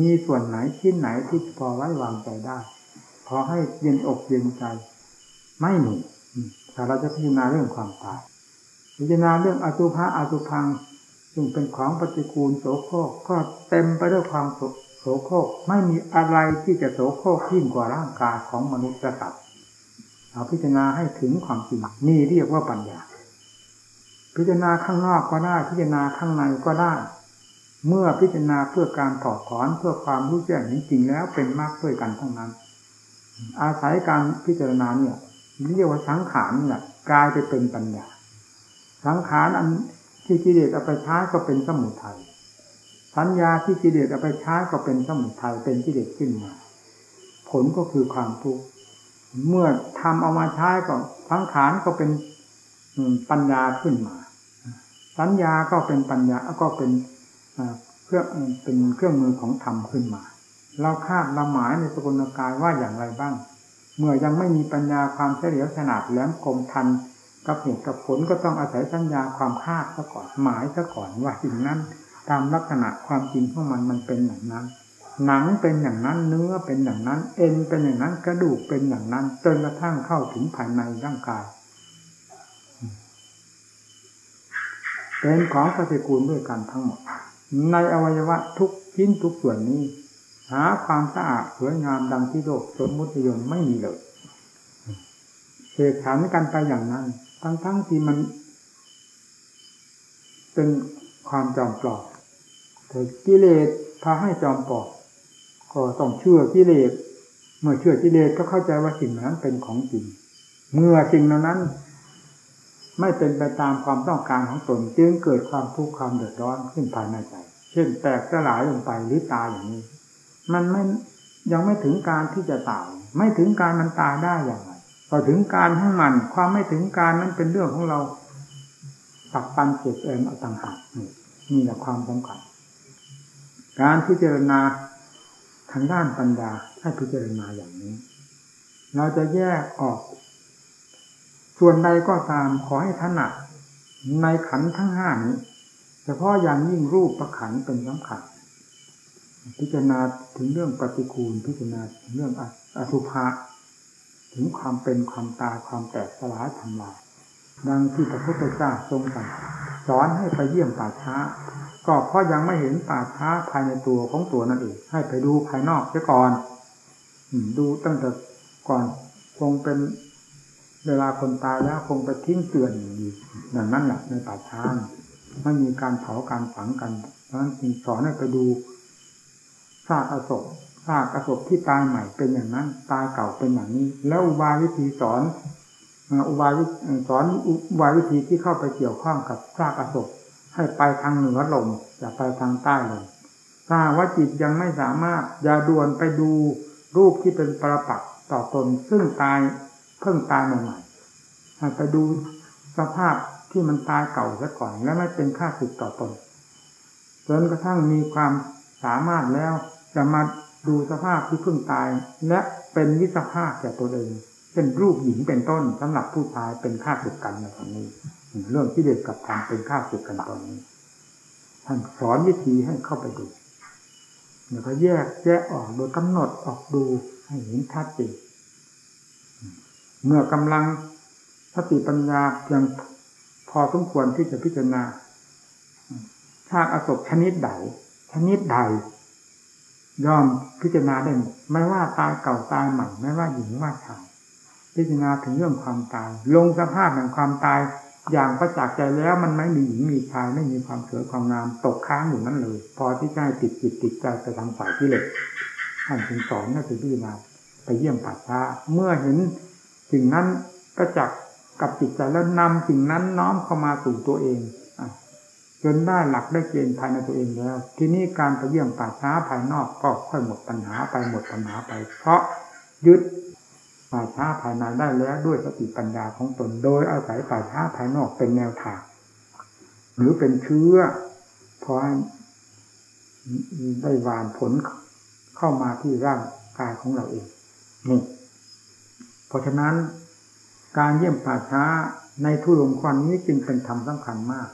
มีส่วนไหนชิ้นไหนที่พอไว้วางใจได้ พอให้เย็นอกเย็นใจ ไม่มีแต่เราจะพิจารณาเรื่องความตาย พิจารณาเรื่องอสุภะอสุพัง ซึ่งเป็นของปฏิกูลโสโครกก็เต็มไปด้วยความโสโครกไม่มีอะไรที่จะโสโครกยิ่งกว่าร่างกายของมนุษย์สัตว์เอาพิจารณาให้ถึงความจริงนี่เรียกว่าปัญญา พิจารณาข้างนอกก็ได้พิจารณาข้างในก็ได้ เมื่อพิจารณาเพื่อการถอดถอนเพื่อความรู้แจ้งจริงแล้วเป็นมากด้วยกันทั้งนั้น อาศัยการพิจารณาเนี่ยเรียกว่าสังขารเนี่แหละกลายไปเป็นปัญญา สังขารอันที่กิเลสเอาไปใช้ก็เป็นสมุทัยสัญญาที่กิเลสเอาไปใช้ก็เป็นสมุทัยเป็นกิเลสขึ้นมา ผลก็คือความทุกข์เมื่อทำเอามาใช้ก็สังขารก็เป็นปัญญาขึ้นมา สัญญาก็เป็นปัญญาก็เป็น เครื่อเป็นเครื่องมือของธรรมขึ้นมา เราคาดเราหมายในสกุลกายว่าอย่างไรบ้าง เมื่อยังไม่มีปัญญาความเฉลียวฉลาดแหลมคมทันกับเหตุกับผลก็ต้องอาศัยสัญญาความคาดซะก่อนหมายซะก่อนว่าสิ่งนั้น ตามลักษณะความจริงของมันมันเป็นอย่างนั้น หนังเป็นอย่างนั้นเนื้อเป็นอย่างนั้น เอ็นเป็นอย่างนั้นกระดูกเป็นอย่างนั้นจนกระทั่งเข้าถึงภายในร่างกายเป็นของปฏิกูลด้วยกันทั้งหมด ในอวัยวะทุกชิ้นทุกส่วนนี้ หาความสะอาดสวยงามดังที่โลกสมมุติยนไม่มีเลยเสกขันกันไปอย่างนั้น ทั้งทั้งที่มัน เป็นความจอมปลอมแต่กิเลสพาให้จอมปลอมก็ต้องเชื่อกิเลสเมื่อเชื่อกิเลสก็เข้าใจว่าสิ่งนั้นเป็นของจริง เมื่อสิ่งนั้น ไม่เป็นไปตามความต้องการของตนจึงเกิดความทุกข์ความเดือดร้อนขึ้นภายในใจ เช่นแตกสลายลงไปหรือตายอย่างนี้ มันไม่ยังไม่ถึงการที่จะตาย ไม่ถึงการมันตายได้อย่างไรพอถึงการให้มัน ความไม่ถึงการนั้นเป็นเรื่องของเราปักปันเก็บเองเอาต่างหากนี่นี่แหละความสำคัญการพิจารณาทางด้านปัญญาให้พิจารณาอย่างนี้ เราจะแยกออก ส่วนใดก็ตามขอให้ถนัดในขันทั้งห้านี้เฉพาะอย่างยิ่งรูปประขันเป็นสำคัญพิจารณาถึงเรื่องปฏิคูล พิจารณาถึงเรื่องอสุภะถึงความเป็นความตายความแตกสลายทำลายดังที่พระพุทธเจ้าทรงสั่งสอนให้ไปเยี่ยมป่าช้า ก็เพราะยังไม่เห็นป่าช้าภายในตัวของตัวนั่นเอง ให้ไปดูภายนอกเสียก่อนดูตั้งแต่ก่อนคงเป็น เวลาคนตายแล้วคงไปทิ้งเตือนอยู่อย่างนั้นแหละในป่าช้าไม่มีการเผาการฝังกัน เพราะฉะนั้นจึงสอนให้ไปดูซากอศพซากอศพที่ตายใหม่เป็นอย่างนั้น ตายเก่าเป็นอย่างนี้ แล้วอุบายวิธีสอนอุบายสอนอุบายวิธีที่เข้าไปเกี่ยวข้องกับซากอศพให้ไปทางเหนือลมอย่าไปทางใต้ลมถ้าว่าจิตยังไม่สามารถอย่าด่วนไปดูรูปที่เป็นประปักษ์ต่อตนซึ่งตาย เพิ่งตายใหม่ๆให้ไปดูสภาพที่มันตายเก่าซะก่อน และไม่เป็นค่าสึกต่อตนจนกระทั่งมีความสามารถแล้วจะมาดูสภาพที่เพิ่งตาย และเป็นวิสภาพแก่ตัวเองเป็นรูปหญิงเป็นต้นสำหรับผู้ชายเป็นค่าสึกกันในตอนนี้ เรื่องที่เด็กกับธรรมเป็นค่าสึกกันตอนนี้ท่านสอนวิธีให้เข้าไปดูแล้วก็แยกแยกออกโดยกำหนดออกดูให้เห็นชัดเจน เมื่อกำลังสติปัญญาเพียงพอสมควรที่จะพิจารณาชาติอศพชนิดใดชนิดใดย่อมพิจารณาได้ไม่ว่าตายเก่าตายใหม่ไม่ว่าหญิงว่าชายพิจารณาถึงเรื่องความตาย ลงสภาพแห่งความตายอย่างประจักษ์ใจแล้วมันไม่มีหญิงมีชายไม่มีความสวยความงามตกค้างอยู่นั่นเลย พอที่จะให้ติดจิตติดใจไปทางฝ่ายที่เหล็กท่านจึงสอนให้พิจารณาไปเยี่ยมป่าช้าเมื่อเห็น สิ่งนั้นประจักษ์กับจิตใจแล้วนำสิ่งนั้นน้อมเข้ามาสู่ตัวเองจนได้หลักได้เกณฑ์ภายในตัวเองแล้ว ทีนี้การไปเยี่ยมป่าช้าภายนอกก็ค่อยหมดปัญหาไปหมดปัญหาไป เพราะยึดป่าช้าภายในได้แล้วด้วยสติปัญญาของตนโดยอาศัยป่าช้าภายนอกเป็นแนวทางหรือเป็นเชื้อพอได้วานผลเข้ามาที่ร่างกายของเราเองนี่ ราะฉะนั้นการเยี่ยมป่าช้าในทุลงควันนี้จึงเป็นธรรมสำคัญมาก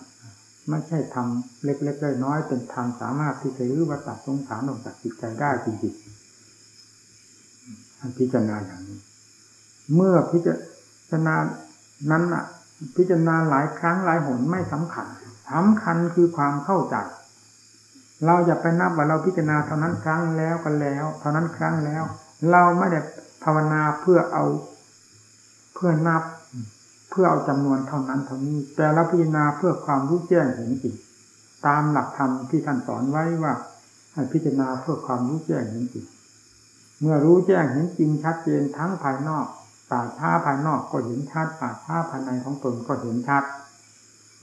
ไม่ใช่ทำเล็กๆน้อยๆเป็นทางสามารถที่จะรื้อวัฏสงสารออกจากจิตใจได้จริงๆพิจารณาอย่างนี้ เมื่อพิจารณานั้นอะ พิจารณาหลายครั้งหลายหนไม่สำคัญสำคัญคือความเข้าใจ เราจะไปนับว่าเราพิจารณาเท่านั้นครั้งแล้วกันแล้ว เท่านั้นครั้งแล้ว เราไม่ได้ภาวนาเพื่อเอา พื่อนับ เพื่อเอาจำนวนเท่านั้นเท่านี้ แต่เราพิจารณาเพื่อความรู้แจ้งเห็นจริงตามหลักธรรมที่ท่านสอนไว้ว่า ให้พิจารณาเพื่อความรู้แจ้งเห็นจริงเมื่อรู้แจ้งเห็นจริงชัดเจนทั้งภายนอกป่าช้าภายนอกก็เห็นชัดป่าช้าภายในของตนก็เห็นชัด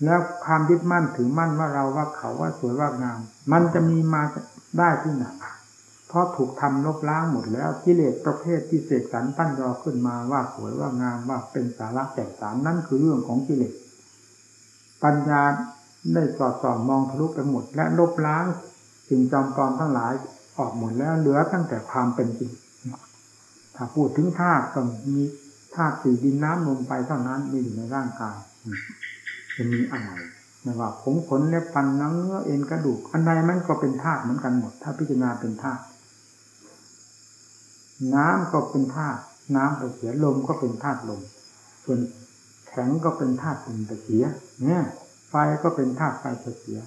แล้วความยึดมั่นถือมั่นว่าเราว่าเขาว่าสวยว่างาม มันจะมีมาได้ที่ไหน เพราะถูกทำลบล้างหมดแล้วกิเลสประเภทที่เสกสรรตั้นยอขึ้นมาว่าสวยว่างามว่าเป็นสาระแก่สารนั่นคือเรื่องของกิเลสปัญญาได้สอดส่องมองทะลุไปหมด และลบล้างสิ่งจอมปลอมทั้งหลายออกหมดแล้วเหลือตั้งแต่ความเป็นจริงถ้าพูดถึงธาตุก็มีธาตุสี่ดินน้ำลมไปเท่านั้นมีอยู่ในร่างกายจะมีอะไรไม่ว่าผมขนเล็บฟันเนื้อเอ็นกระดูก อันใดมันก็เป็นธาตุเหมือนกันหมด ถ้าพิจารณาเป็นธาตุ น้ำก็เป็นธาตุน้ำไปเสียลมก็เป็นธาตุลม ส่วนแข็งก็เป็นธาตุดินไปเสีย เนี่ย ไฟก็เป็นธาตุไฟไปเสีย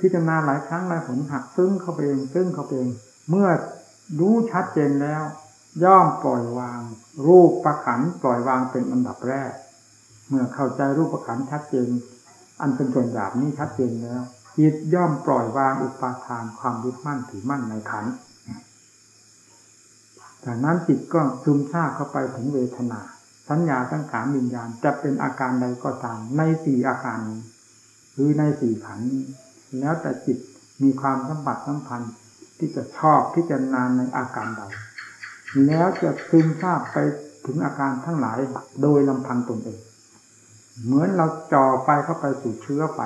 พิจารณาหลายครั้งหลายผลหักซึ่งเข้าไปเองซึ่งเข้าไปเองเมื่อรู้ชัดเจนแล้ว ย่อมปล่อยวาง รูปประขันปล่อยวางเป็นอันดับแรก เมื่อเข้าใจรูปประขันชัดเจน อันเป็นส่วนหยาบนี้ชัดเจนแล้วจิตย่อมปล่อยวางอุปาทานความยึดมั่นถือมั่นในขัน จากนั้นจิตก็ซึมซาบเข้าไปถึงเวทนา สัญญาตั้งขานวิญญาณจะเป็นอาการใดก็ตาม ในสี่อาการหรือในสี่ขันแล้วแต่จิตมีความสัมผัสสัมพันธ์ที่จะชอบพิจารณาในอาการใด แล้วจะซึมซาบไปถึงอาการทั้งหลายโดยลำพังตนเอง เหมือนเราจ่อไฟเข้าไปสู่เชื้อไฟ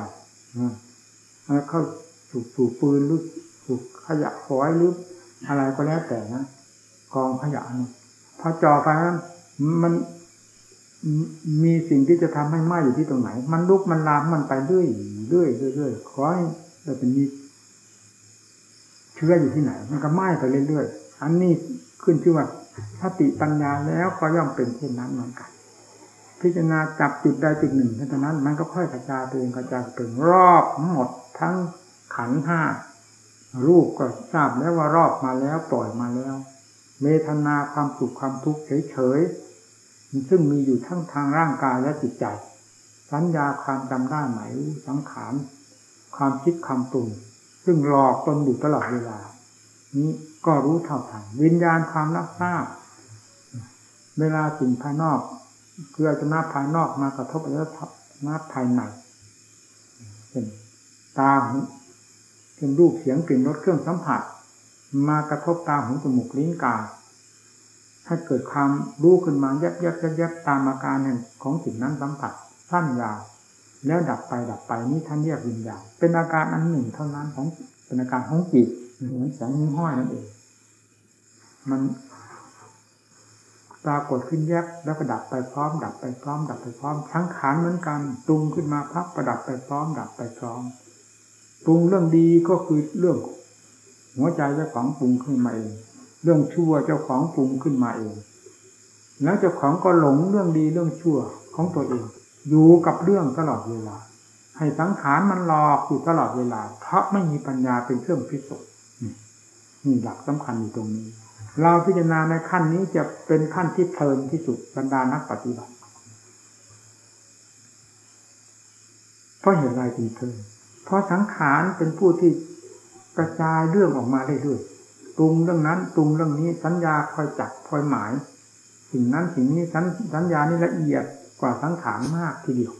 แล้วเข้าสู่สู่ปืนหรือสู่ขยะฟอยหรืออะไรก็แล้วแต่นะ กองขยะนี่พอจ่อไฟนั้นมันมีสิ่งที่จะทำให้ไหม้อยู่ที่ตรงไหน มันลุกมันลามมันไปเรื่อยเรื่อยเรื่อยขอให้เราเป็นมีเชื้ออยู่ที่ไหน มันก็ไหม้ไปเรื่อยๆอันนี้ขึ้นชื่อว่าสติปัญญาแล้วก็ย่อมเป็นเช่นนั้นเหมือนกัน พิจารณาจับจุดใดจุดหนึ่งเท่านั้น มันก็ค่อยกระจายตัวเองกระจายเป็นรอบหมดทั้งขันห้ารูปก็ทราบแล้วว่ารอบมาแล้วปล่อยมาแล้ว เมตนาความสุขความทุกข์เฉยๆซึ่งมีอยู่ทั้งทางร่างกายและจิตใจ สัญญาความจำได้ไหมสังขารความคิดความปรุงซึ่งหลอกตนอยู่ตลอดเวลา นี้ก็รู้เท่าทันวิญญาณความรับทราบ เวลาสิ่งภายนอกคืออาจนาภายนอกมากระทบแล้วนาภายในเป็นตาหูเป็นรูปเสียงกลิ่นรสเครื่องสัมผัส มากระทบตาหูจมูกลิ้นกาย ถ้าเกิดความรู้ขึ้นมาแยบแยบแยบตามอาการแห่งของสิ่งนั้นสัมผัสสั้นยาว แล้วดับไปดับไปนี่ท่านเรียกวิญญาณเป็นอาการอันหนึ่งเท่านั้นของเป็นอาการของจิตเหมือนแสงหิ้งห้อยนั่นเอง มันปรากฏขึ้นแยบแล้วก็ดับไปพร้อม ดับไปพร้อม ดับไปพร้อมทั้งขานเหมือนกันปรุงขึ้นมาพักประดับไปพร้อม ดับไปพร้อมปรุงเรื่องดีก็คือเรื่อง หัวใจเจ้าของปรุงขึ้นมาเอง เรื่องชั่วเจ้าของปรุงขึ้นมาเอง แล้วเจ้าของก็หลงเรื่องดีเรื่องชั่วของตัวเอง อยู่กับเรื่องตลอดเวลา ให้สังขารมันหลอกอยู่ตลอดเวลา เพราะไม่มีปัญญาเป็นเครื่องพิสูจน์นี่หลักสำคัญอยู่ตรงนี้ เราพิจารณาในขั้นนี้จะเป็นขั้นที่เพลินที่สุดบรรดานักปฏิบัติเพราะเหตุไรจึงเพลินเพราะสังขารเป็นผู้ที่ กระจายเรื่องออกมาเรื่อยๆปรุงเรื่องนั้นปรุงเรื่องนี้สัญญาคอยจับคอยหมาย สิ่งนั้นสิ่งนี้สัญญานี่ละเอียดกว่าสังขารมากทีเดียว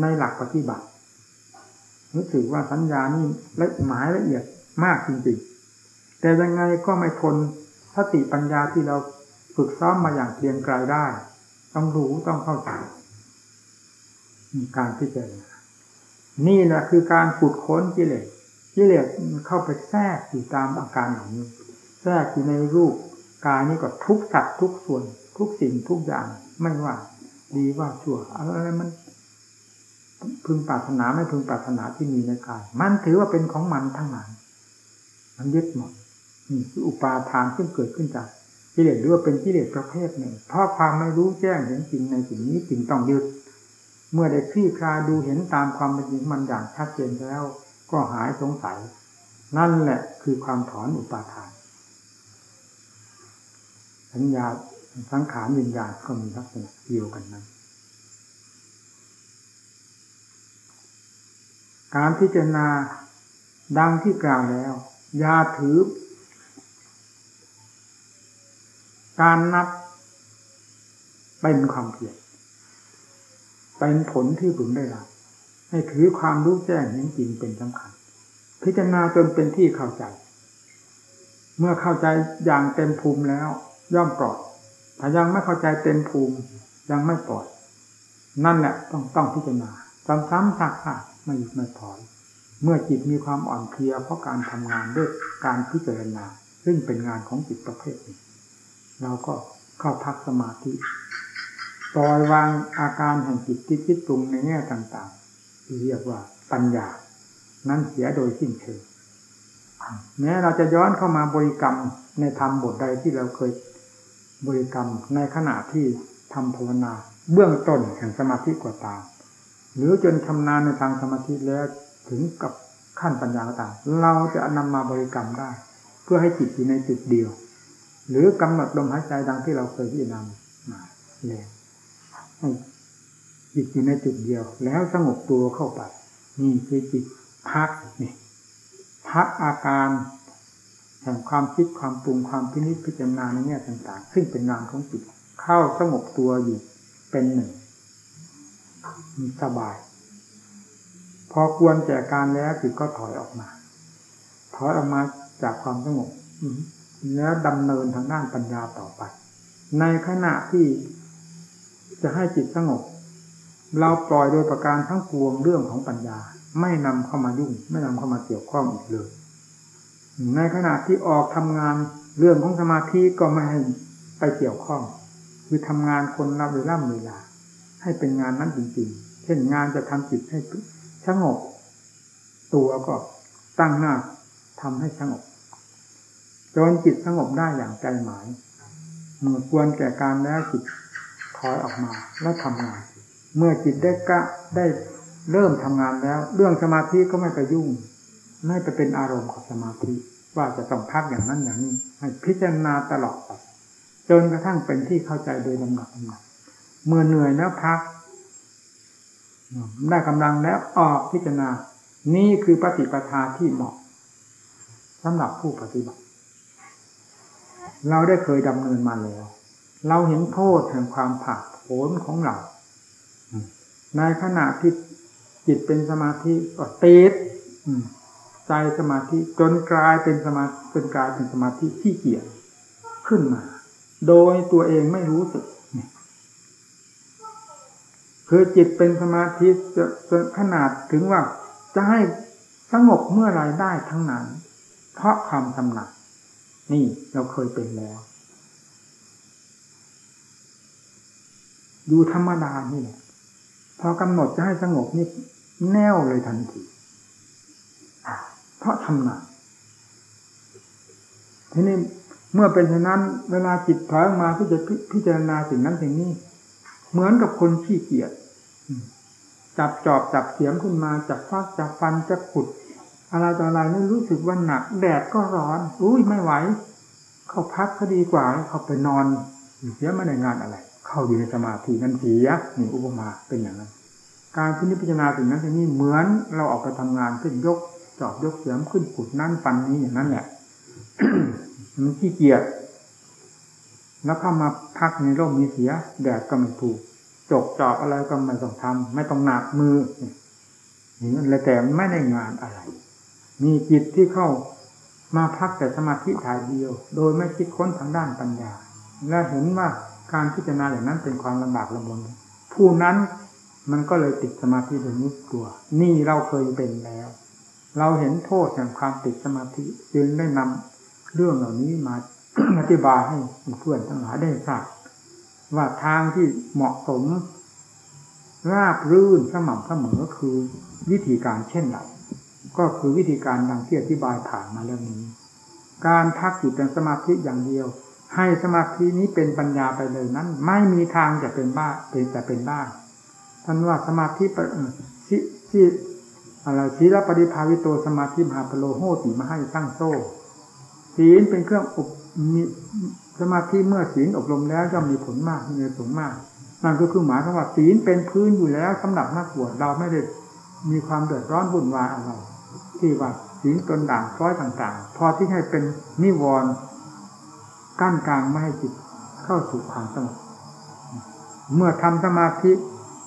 ในหลักปฏิบัติรู้สึกว่าสัญญานี่ละหมายละเอียดมากจริงๆ แต่ยังไงก็ไม่ทนสติปัญญาที่เราฝึกซ้อมมาอย่างเพียงไกลได้ ต้องรู้ต้องเข้าใจการพิจารณานี่แหละคือการขุดค้นกิเลส กิเลสเข้าไปแทรกอยู่ตามอาการเหล่านี้ แทรกอยู่ในรูปกายนี้ก็ทุกสัตว์ทุกส่วน ทุกสิ่งทุกอย่างไม่ว่า ดีว่าชั่วอะไรมัน พึงปรารถนาไม่พึงปรารถนาที่มีในกาย มันถือว่าเป็นของมันทั้งนั้นมันยึดหมดนี่คืออุปาทานซึ่งเกิดขึ้นจากกิเลสหรือว่าเป็นกิเลสประเภทหนึ่ง เพราะความไม่รู้แจ้งเห็นจริงในสิ่งนี้จึงต้องยึด เมื่อได้คลี่คลายดูเห็นตามความเป็นจริงมันอย่างชัดเจนแล้ว ก็หายสงสัย นั่นแหละคือความถอนอุปาทาน สัญญาสังขารวิญญาณก็มีลักษณะเดียวกันนั้น การพิจารณาดังที่กล่าวแล้วยาถือ การนับเป็นความเพียรเป็นผลที่พึงได้รับ ให้ถือความรู้แจ้งเห็นจริงเป็นสำคัญ พิจารณาจนเป็นที่เข้าใจ เมื่อเข้าใจอย่างเต็มภูมิแล้ว ย่อมปลอดถ้ายังไม่เข้าใจเต็มภูมิยังไม่ปลอด นั่นแหละต้องต้องพิจารณาซ้ำๆซักๆไม่หยุดไม่ถอย เมื่อจิตมีความอ่อนเพลียเพราะการทำงานด้วยการพิจารณา ซึ่งเป็นงานของจิตประเภทนี้เราก็เข้าพักสมาธิปล่อยวางอาการแห่งจิตที่คิดปรุงในแง่ต่าง ที่เรียกว่าปัญญา นั้นเสียโดยสิ้นเชิงแม้เราจะย้อนเข้ามาบริกรรมในธรรมบทใดที่เราเคยบริกรรมในขณะที่ทำภาวนา เบื้องต้นแห่งสมาธิกว่าตามหรือจนชำนาญในทางสมาธิแล้วถึงกับขั้นปัญญาต่างเราจะนำมาบริกรรมได้ เพื่อให้จิตอยู่ในจุดเดียว หรือกำหนดลมหายใจดังที่เราเคยพิจารณามาแล้ว จิตอยู่ในจุดเดียว แล้วสงบตัวเข้าไป นี่คือจิตพักนี่พักอาการแห่งความคิดความปรุงความพินิจพิจารณาในแง่ต่าง ๆ ซึ่งเป็นงานของจิตเข้าสงบตัวอยู่เป็นหนึ่งมีสบาย พอควรแก่การแล้วจิตก็ถอยออกมา ถอยออกมาจากความสงบแล้วดำเนินทางด้านปัญญาต่อไป ในขณะที่จะให้จิตสงบ เราปล่อยโดยประการทั้งปวงเรื่องของปัญญา ไม่นำเข้ามายุ่ง ไม่นำเข้ามาเกี่ยวข้องอีกเลย ในขณะที่ออกทำงานเรื่องของสมาธิก็ไม่ให้ไปเกี่ยวข้อง คือทำงานคนละเวลาเวลา ให้เป็นงานนั้นจริงๆ เช่นงานจะทำจิตให้สงบตัวก็ตั้งหน้าทำให้สงบจนจิตสงบได้อย่างใจหมายเมื่อควรแก่การแล้วจิตถอยออกมาแล้วทำงาน เมื่อจิตได้กะได้เริ่มทำงานแล้ว เรื่องสมาธิก็ไม่ไปยุ่ง ไม่ไปเป็นอารมณ์ของสมาธิ ว่าจะต้องพักอย่างนั้นอย่างนี้ ให้พิจารณาตลอดไปจนกระทั่งเป็นที่เข้าใจโดยลำดับลำดับเมื่อเหนื่อยแล้วพักได้กำลังแล้วออกพิจารณา นี่คือปฏิปทาที่เหมาะสำหรับผู้ปฏิบัติ เราได้เคยดำเนินมาแล้ว เราเห็นโทษแห่งความผาดโผนของเรา ในขณะที่จิตเป็นสมาธิก็ติดใจสมาธิจนกลายเป็นสมาจนกลายเป็นสมาธิที่เกียจขึ้นมา โดยตัวเองไม่รู้สึกคือจิตเป็นสมาธิจนขนาดถึงว่าจะให้สงบเมื่อไรได้ทั้งนั้น เพราะความชำนาญนี่เราเคยเป็นแล้วอยู่ธรรมดานี่แหละ พอกำหนดจะให้สงบนี่แน่วเลยทันที เพราะทำนาทีนี้เมื่อเป็นเช่นนั้น เวลาจิตถอยออกมาที่จะพิจารณาสิ่งนั้นสิ่งนี้ เหมือนกับคนขี้เกียจจับจอบจับเสียมขึ้นมาจับฟักจับฟันจะขุด อะไรต่ออะไรนี่รู้สึกว่าหนัก แดดก็ร้อนอุ้ยไม่ไหว เขาพักก็ดีกว่าเขาไปนอนเสียไม่ได้งานอะไร เข้าอยู่ในสมาธินั่นเสียนี่อุปมาเป็นอย่างนั้น การพิจารณาสิ่งนั้นสิ่งนี้เหมือนเราออกไปทำงานขึ้นยกจอบยกเสียมขึ้นขุดนั่นฟันนี้อย่างนั้นแหละมันขี้เกียจแล้วเข้ามาพักในร่มมีเสียแดดก็ไม่ถูกจกจอบอะไรก็ไม่ต้องทำไม่ต้องหนักมืออย่างนั้นเลยแต่ไม่ได้งานอะไร มีจิตที่เข้ามาพักแต่สมาธิถ่ายเดียว โดยไม่คิดค้นทางด้านปัญญา และเห็นว่า การพิจารณาอย่างนั้นเป็นความลำบากลำบนผู้นั้นมันก็เลยติดสมาธิโดยมุดตัว นี่เราเคยเป็นแล้ว เราเห็นโทษแห่งความติดสมาธิจึงได้นำเรื่องเหล่านี้มาอธิบายให้เพื่อนทั้งหลายได้ทราบว่าทางที่เหมาะสม ราบรื่นสม่ำเสมอคือวิธีการเช่นไรก็คือวิธีการดังที่อธิบายผ่านมาเรื่องนี้ การพักจิตเป็นสมาธิอย่างเดียว ให้สมาธินี้เป็นปัญญาไปเลยนั้น ไม่มีทางจะเป็นบ้าเป็นแต่เป็นได้ท่านว่าสมาธิที่ที่อะไรศีลปฏิภาวิโตสมาธิมหาปโลโหติมาให้ตั้งโซ่ศีลเป็นเครื่องอบมีสมาธิเมื่อศีลอบรมแล้วย่อมมีผลมากมีผลมากนั่นก็คือหมายถึงว่าศีลเป็นพื้นอยู่แล้วสำหรับนักบวชเราไม่ได้มีความเดือดร้อนวุ่นวายอะไรที่ว่าศีลตนด่างพร้อยต่าง ๆ พอที่ให้เป็นนิวรณ์ กั้นกลางไม่ให้จิตเข้าสู่ความสงบเมื่อทำสมาธิ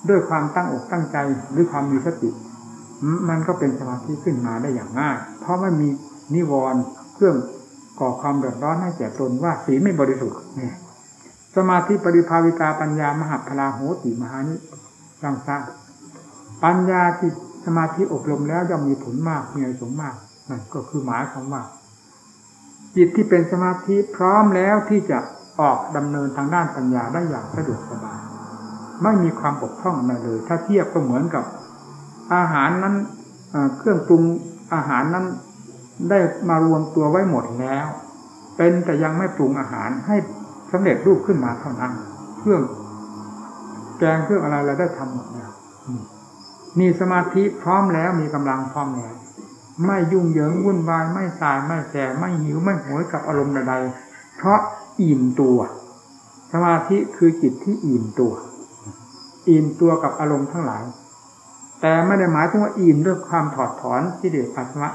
ด้วยความตั้งอกตั้งใจหรือความมีสติ มันก็เป็นสมาธิขึ้นมาได้อย่างง่าย เพราะไม่มีนิวรณ์เครื่องก่อความเดือดร้อนให้แก่ตนว่าศีลไม่บริสุทธิ์เนี่ยสมาธิปริภาวิตาปัญญามหาพลาโหติมหานิรังสร้าปัญญาที่สมาธิอบรมแล้วย่อมมีผลมากมีอะไรสมมากนั่นก็คือหมายความว่า จิตที่เป็นสมาธิพร้อมแล้วที่จะออกดำเนินทางด้านปัญญาได้อย่างสะดวกสบาย ไม่มีความบกพร่องอะไรเลย ถ้าเทียบก็เหมือนกับ อาหารนั้นเครื่องปรุงอาหารนั้นได้มารวมตัวไว้หมดแล้ว เป็นแต่ยังไม่ปรุงอาหารให้สำเร็จรูปขึ้นมาเท่านั้น เครื่องแกงเครื่องอะไรเราได้ทำหมดแล้วมีสมาธิพร้อมแล้วมีกำลังพร้อมแล้ว ไม่ยุ่งเหยิงวุ่นวายไม่สายไม่แสไม่หิวไม่หวยกับอารมณ์ใดเพราะอิ่มตัว สมาธิคือจิตที่อิ่มตัว อิ่มตัวกับอารมณ์ทั้งหลาย แต่ไม่ได้หมายถึงว่าอิ่มด้วยความถอดถอนที่เดือดปัสสาวะ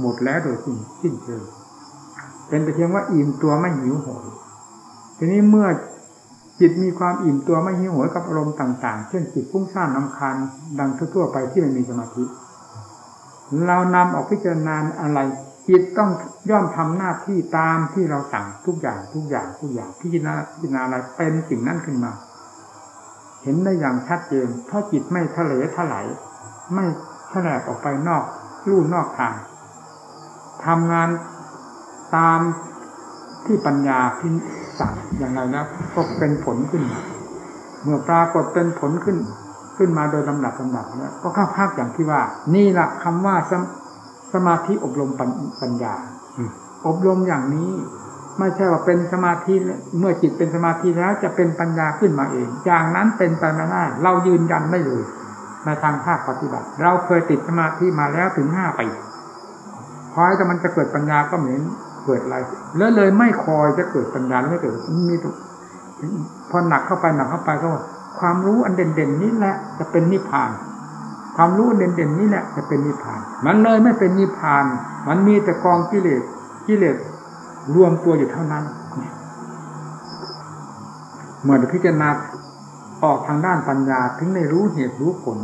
หมดแล้วโดยสิ้นสิ้นเชิงเป็นแต่เพียงว่าอิ่มตัวไม่หิวโหยทีนี้เมื่อจิตมีความอิ่มตัวไม่หิวโหยกับอารมณ์ต่าง ๆ เช่นจิตพุ่งสร้างนำคานดังทั่วๆไปที่มันมีสมาธิ เรานำออกพิจารณาอะไร จิตต้องย่อมทำหน้าที่ตามที่เราสั่งทุกอย่างทุกอย่างทุกอย่างพิจารณาพิจารณาอะไรเป็นสิ่งนั้นขึ้นมา เห็นได้อย่างชัดเจนเพราะจิตไม่ทะเลถลายไม่แฉลบออกไปนอกลู่นอกทางทำงานตามที่ปัญญาพิสั่งอย่างไรแล้วก็เป็นผลขึ้นมาเมื่อปรากฏเป็นผลขึ้น ขึ้นมาโดยลำดับลำดับแล้วก็เข้าภาคอย่างที่ว่า นี่แหละคำว่าสมสมาธิอบรมปัญญาอบรมอย่างนี้ ไม่ใช่ว่าเป็นสมาธิเมื่อจิตเป็นสมาธิแล้วจะเป็นปัญญาขึ้นมาเอง อย่างนั้นเป็นไปไม่ได้เรายืนยันได้เลยในทางภาคปฏิบัติ เราเคยติดสมาธิมาแล้วถึงห้าปีพอแต่มันจะเกิดปัญญาก็เหมือนเกิดอะไรแล้วเลยไม่คอยจะเกิดปัญญาไม่เกิดมีพอหนักเข้าไปหนักเข้าไปก็ ความรู้อันเด่นๆนี้แหละจะเป็นนิพพาน ความรู้เด่นๆนี้แหละจะเป็นนิพพาน มันเลยไม่เป็นนิพพาน มันมีแต่กองกิเลสกิเลสรวมตัวอยู่เท่านั้นเมื่อพิจารณาออกทางด้านปัญญาถึงได้รู้เหตุรู้ผล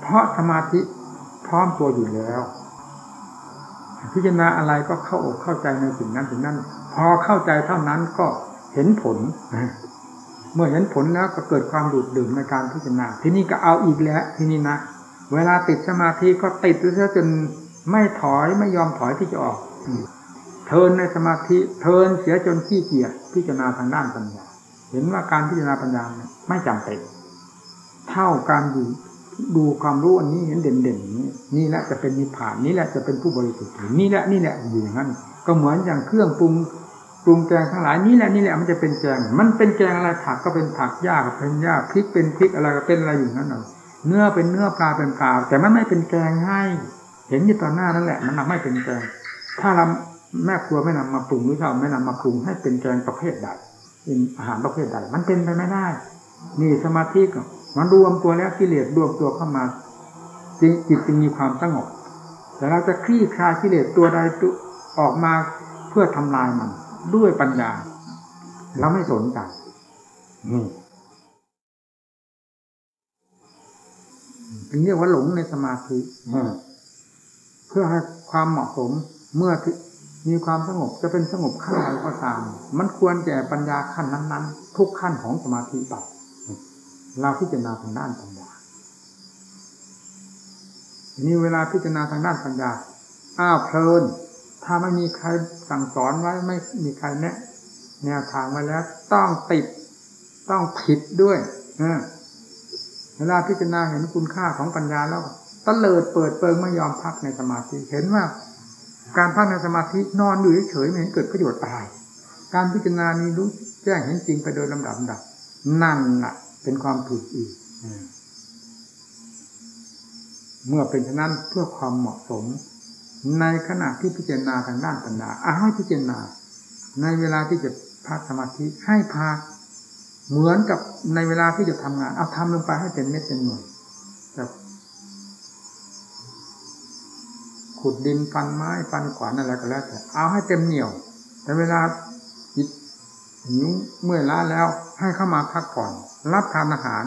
เพราะสมาธิพร้อมตัวอยู่แล้ว พิจารณาอะไรก็เข้าอกเข้าใจในสิ่งนั้นสิ่งนั้น พอเข้าใจเท่านั้นก็เห็นผล เมื่อเห็นผลแล้วก็เกิดความดูดดื่มในการพิจารณา ทีนี้ก็เอาอีกแล้วทีนี้นะ เวลาติดสมาธิก็ติดซะจนไม่ถอยไม่ยอมถอยที่จะออกเทินในสมาธิเทินเสียจนขี้เกียจพิจารณาทางด้านปัญญา เห็นว่าการพิจารณาปัญญาไม่จำเป็น เท่าการดูดูความรู้อันนี้เห็นเด่นๆนี้นี่แหละจะเป็นนิพพานนี่แหละจะเป็นผู้บริสุทธิ์นี่แหละนี่แหละอยู่อย่างนั้น ก็เหมือนอย่างเครื่องปรุง ปรุงแกงทั้งหลายนี่แหละนี่แหละมันจะเป็นแกง มันเป็นแกงอะไรผักก็เป็นผักหญ้าก็เป็นหญ้าพริกเป็นพริกอะไรก็เป็นอะไรอย่างนั้นเอาเนื้อเป็นเนื้อปลาเป็นปลาแต่มันไม่เป็นแกงให้ เห็นอยู่ตอนหน้านั่นแหละ มันไม่เป็นแกง ถ้าเราแม่ครัวไม่นำมาปรุงหรือเราไม่นำมาปรุงให้เป็นแกงประเภทใดเป็นอาหารประเภทใด มันเป็นไปไม่ได้ นี่สมาธิก็มันรวมตัวแล้วกิเลสรวมตัวเข้ามาจิตจึงมีความสงบแต่เราจะคลี่คลายกิเลสตัวใดตัวออกมาเพื่อทำลายมัน ด้วยปัญญาเราไม่สนใจนี่ถึงเรียกว่าหลงในสมาธิเพื่อให้ความเหมาะสมเมื่อมีความสงบจะเป็นสงบขั้นใดก็ตาม มันควรแก่ปัญญาขั้นนั้น ๆ ทุกขั้นของสมาธิไปเราพิจารณาทางด้านปัญญานี่เวลาพิจารณาทางด้านปัญญาอ้าวเพลิน ถ้าไม่มีใครสั่งสอนไว้ไม่มีใครแนะแนวทางไว้แล้ว ต้องติดต้องผิดด้วยเวลาพิจารณาเห็นคุณค่าของปัญญาแล้วตะเลิดเปิดเปิงไม่ยอมพักในสมาธิเห็นว่า การพักในสมาธินอนอยู่เฉยไม่เห็นเกิดประโยชน์อะไรการพิจารณานี้รู้แจ้งเห็นจริงไปโดยลำดับดับนั่นแหละเป็นความผิดอีกเมื่อเป็นฉะนั้นเพื่อความเหมาะสม ในขณะที่พิจารณาทางด้านปัญญาเอาให้พิจารณา ในเวลาที่จะพักสมาธิให้พักเหมือนกับในเวลาที่จะทำงาน เอาทำลงไปให้เต็มเม็ดเต็มหน่วยแบบขุดดินฟันไม้ฟันขวานอะไรก็แล้วแต่เอาให้เต็มเหนียว แต่เวลาจิตหิวเมื่อล้าแล้ว ให้เข้ามาพักผ่อน รับทานอาหาร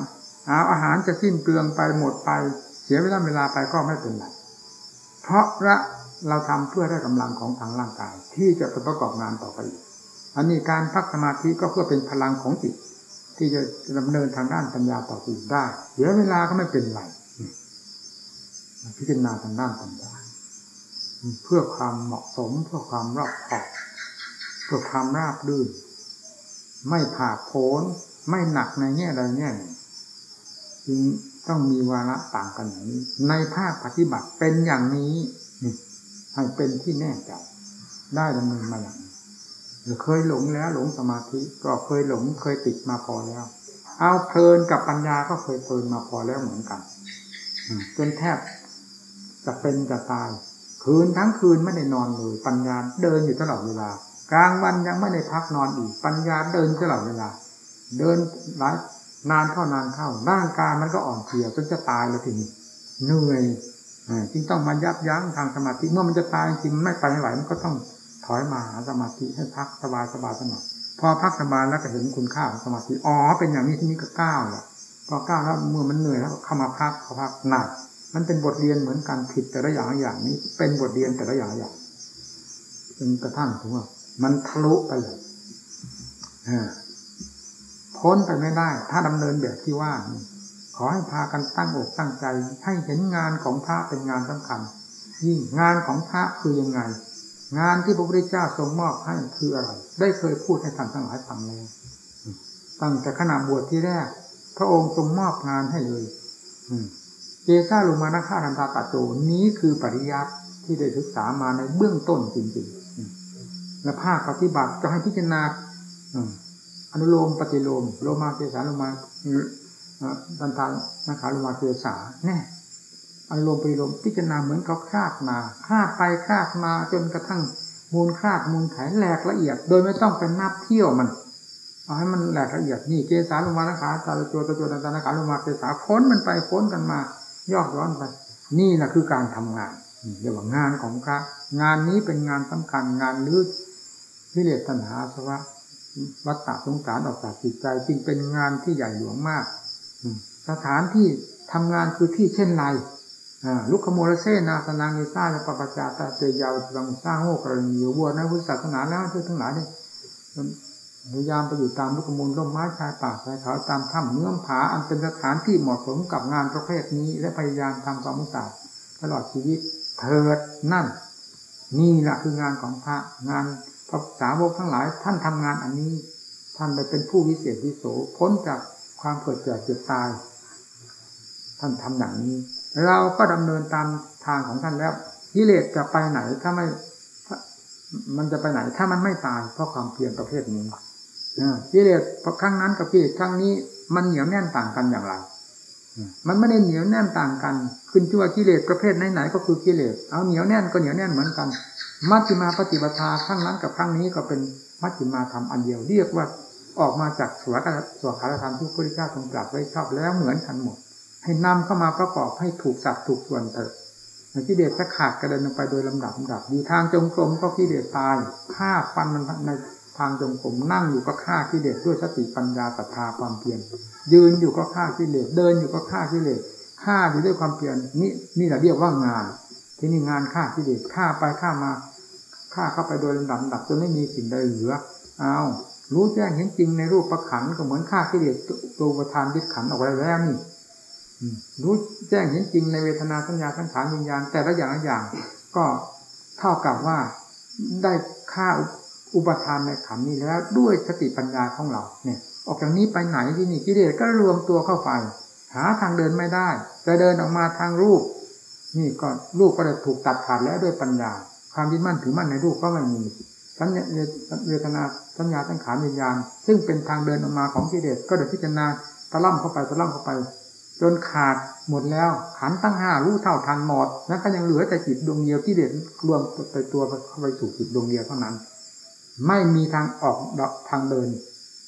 เอาอาหารจะสิ้นเปลืองไปหมดไป เสียเวลาเวลาไปก็ไม่เป็นไรเพราะละ เราทำเพื่อได้กำลังของทางร่างกาย ที่จะไปประกอบงานต่อไปอีกอันนี้การพักสมาธิก็เพื่อเป็นพลังของจิตที่จะดำเนินทางด้านปัญญาต่อไปได้เสียเวลาก็ไม่เป็นไรพิจารณาทางด้านปัญญาเพื่อความเหมาะสม เพื่อความรอบคอบเพื่อความราบรื่นไม่ผ่าโผนไม่หนักในแง่ใดแง่หนึ่งจึงต้องมีวาระต่างกันอย่างนี้ ในภาคปฏิบัติเป็นอย่างนี้ ให้เป็นที่แน่ใจได้ดำเนินมาอย่างนี้เคยหลงแล้วหลงสมาธิก็เคยหลงเคยติดมาพอแล้ว เอาเพลินกับปัญญาก็เคยเพลินมาพอแล้วเหมือนกันจนแทบจะเป็นจะตายคืนทั้งคืนไม่ได้นอนเลยปัญญาเดินอยู่ตลอดเวลา กลางวันยังไม่ได้พักนอนอีก ปัญญาเดินตลอดเวลา เดินหลายนานเท่านานเข้าร่างกายมันก็อ่อนเพลียจนจะตายแล้วทีนี้เหนื่อย จึงต้องมายับยั้งทางสมาธิเมื่อมันจะตายจริงไม่ไปไม่ไหวมันก็ต้องถอยมาหาสมาธิให้พักสบายสบายสนอยพอพักสบายแล้วก็เห็นคุณค่าของสมาธิอ๋อเป็นอย่างนี้ที่นี้ก็ก้าวละพอก้าวแล้วเมื่อมันเหนื่อยแล้วเข้ามาพักพอพักหนักมันเป็นบทเรียนเหมือนกันผิดแต่ละอย่างอย่างนี้ เป็นบทเรียนแต่ละอย่างอย่างจนกระทั่งถึงว่ามันทะลุไปเลยพ้นไปไม่ได้ ถ้าดำเนินแบบที่ว่านี่ ขอให้พากันตั้งอกตั้งใจ ให้เห็นงานของพระเป็นงานสำคัญ ยิ่งงานของพระคือยังไง งานที่พระพุทธเจ้าทรงมอบให้คืออะไร ได้เคยพูดให้ท่านทั้งหลายฟังแล้วตั้งแต่ขณะบวชที่แรก พระองค์ทรงมอบงานให้เลยอืเจซาลูมานาคารันตาตะโจนี้คือปริยัติที่ได้ศึกษามาในเบื้องต้นจริงๆและภาคปฏิบัติก็ให้พิจารณาอืมอนุโลมปฏิโลมโลมาเกสาโลมาอืมา ดันทานาขาโลมาเกสาแน่อนุโลมปฏิโลมพิจารณาเหมือนเขาคาดมาคาดไปคาดมาจนกระทั่งมูลคาดมูลไขแหลกละเอียด โดยไม่ต้องเป็นนับเที่ยวมันเอาให้มันแหลกละเอียดนี่เกสาลงมานาขาตาลโจตะโจตันตานาขาลงมาเกสาพ้นมันไปพ้นกันมา ยอกย้อนไป นี่แหละคือการทำงานเรียกว่างานของพระงานนี้เป็นงานสำคัญงานลื้อวิเลศตัณหาสวะวัฏฏะสงสารออกจากจิตใจ จึงเป็นงานที่ใหญ่หลวงมาก สถานที่ทำงานคือที่เช่นไรลุกขโมลเซนาสนังนิซาและปปจาตาเตยาวสังสร้างโง่กรณีวัวในพุทธศาสนาแล้วเพื่อทั้งหลายเนี่ยพยายามไปอยู่ตามลุกขมูลร่มไม้ชายป่าชายเขาตามถ้ำเนื้อผาอันเป็นสถานที่เหมาะสมกับงานประเภทนี้ และพยายามทำความมุสาตลอดชีวิตเถิดนั่น นี่แหละคืองานของพระงานพระสาวกทั้งหลาย ท่านทำงานอันนี้ ท่านได้เป็นผู้วิเศษวิโสพ้นจาก ความเกิดแก่เจ็บตาย ท่านทำอย่างนี้ เราก็ดำเนินตามทางของท่านแล้วกิเลสจะไปไหนถ้าไม่มันจะไปไหน ถ้ามันไม่ตายเพราะความเพียรประเภทนี้กิเลสครั้งนั้นกับกิเลสครั้งนี้ มันเหนียวแน่นต่างกันอย่างไรมันไม่ได้เหนียวแน่นต่างกัน ขึ้นชื่อว่ากิเลสประเภทไหนๆก็คือกิเลสเอาเหนียวแน่นก็เหนียวแน่นเหมือนกัน มัชฌิมาปฏิปทาครั้งนั้นกับครั้งนี้ก็เป็นมัชฌิมาธรรมอันเดียวเรียกว่า ออกมาจากสวดสวดคารธรรมที่พระพุทธเจ้าทรงตรัสไว้ชอบแล้วเหมือนกันหมด ให้นำเข้ามาประกอบให้ถูกสัดถูกส่วนเถิดกิเลสจะขาดกระเด็นลงไปโดยลำดับลำดับอยู่ทางจงกรมก็กิเลสตายฆ่าฟันมันในทางจงกรมนั่งอยู่ก็ฆ่ากิเลสด้วยสติปัญญาศรัทธาความเพียรยืนอยู่ก็ฆ่ากิเลสเดินอยู่ก็ฆ่ากิเลสฆ่าอยู่ด้วยความเพียรนี่นี่แหละเรียกว่างาน ที่นี่งานฆ่ากิเลสฆ่าไปฆ่ามาฆ่าเข้าไปโดยลำดับลำดับจนไม่มีสิ่งใดเหลือเอา รู้แจ้งเห็นจริงในรูปประขันก็เหมือนฆ่ากิเลสตัวประธานยึดขันออกไปแล้วนี่รู้แจ้งเห็นจริงในเวทนาสัญญาสังขารวิญญาณ แต่ละอย่างละอย่าง ก็เท่ากับว่าได้ฆ่าอุปทานในขันนี้แล้วด้วยสติปัญญาของเราเนี่ย ออกจากนี้ไปไหนที่นี่กิเลสก็รวมตัวเข้าไป หาทางเดินไม่ได้จะเดินออกมาทางรูป นี่ก็รูปก็ได้ถูกตัดขาดแล้วด้วยปัญญา ความยึดมั่นถือมั่นในรูปก็ไม่มีสัญญาเวทนา สัญญาสังขารวิญญาณ ซึ่งเป็นทางเดินออกมาของกิเลสก็ได้พิจารณาตะล่ำเข้าไปตะล่ำเข้าไป จนขาดหมดแล้วขันตั้งห้ารู้เท่าทันหมดแล้วก็ยังเหลือแต่จิตดวงเดียวที่เด็ดรวมไปตัวเข้าไปสู่จิตดวงเดียวเท่านั้น ไม่มีทางออกทางเดิน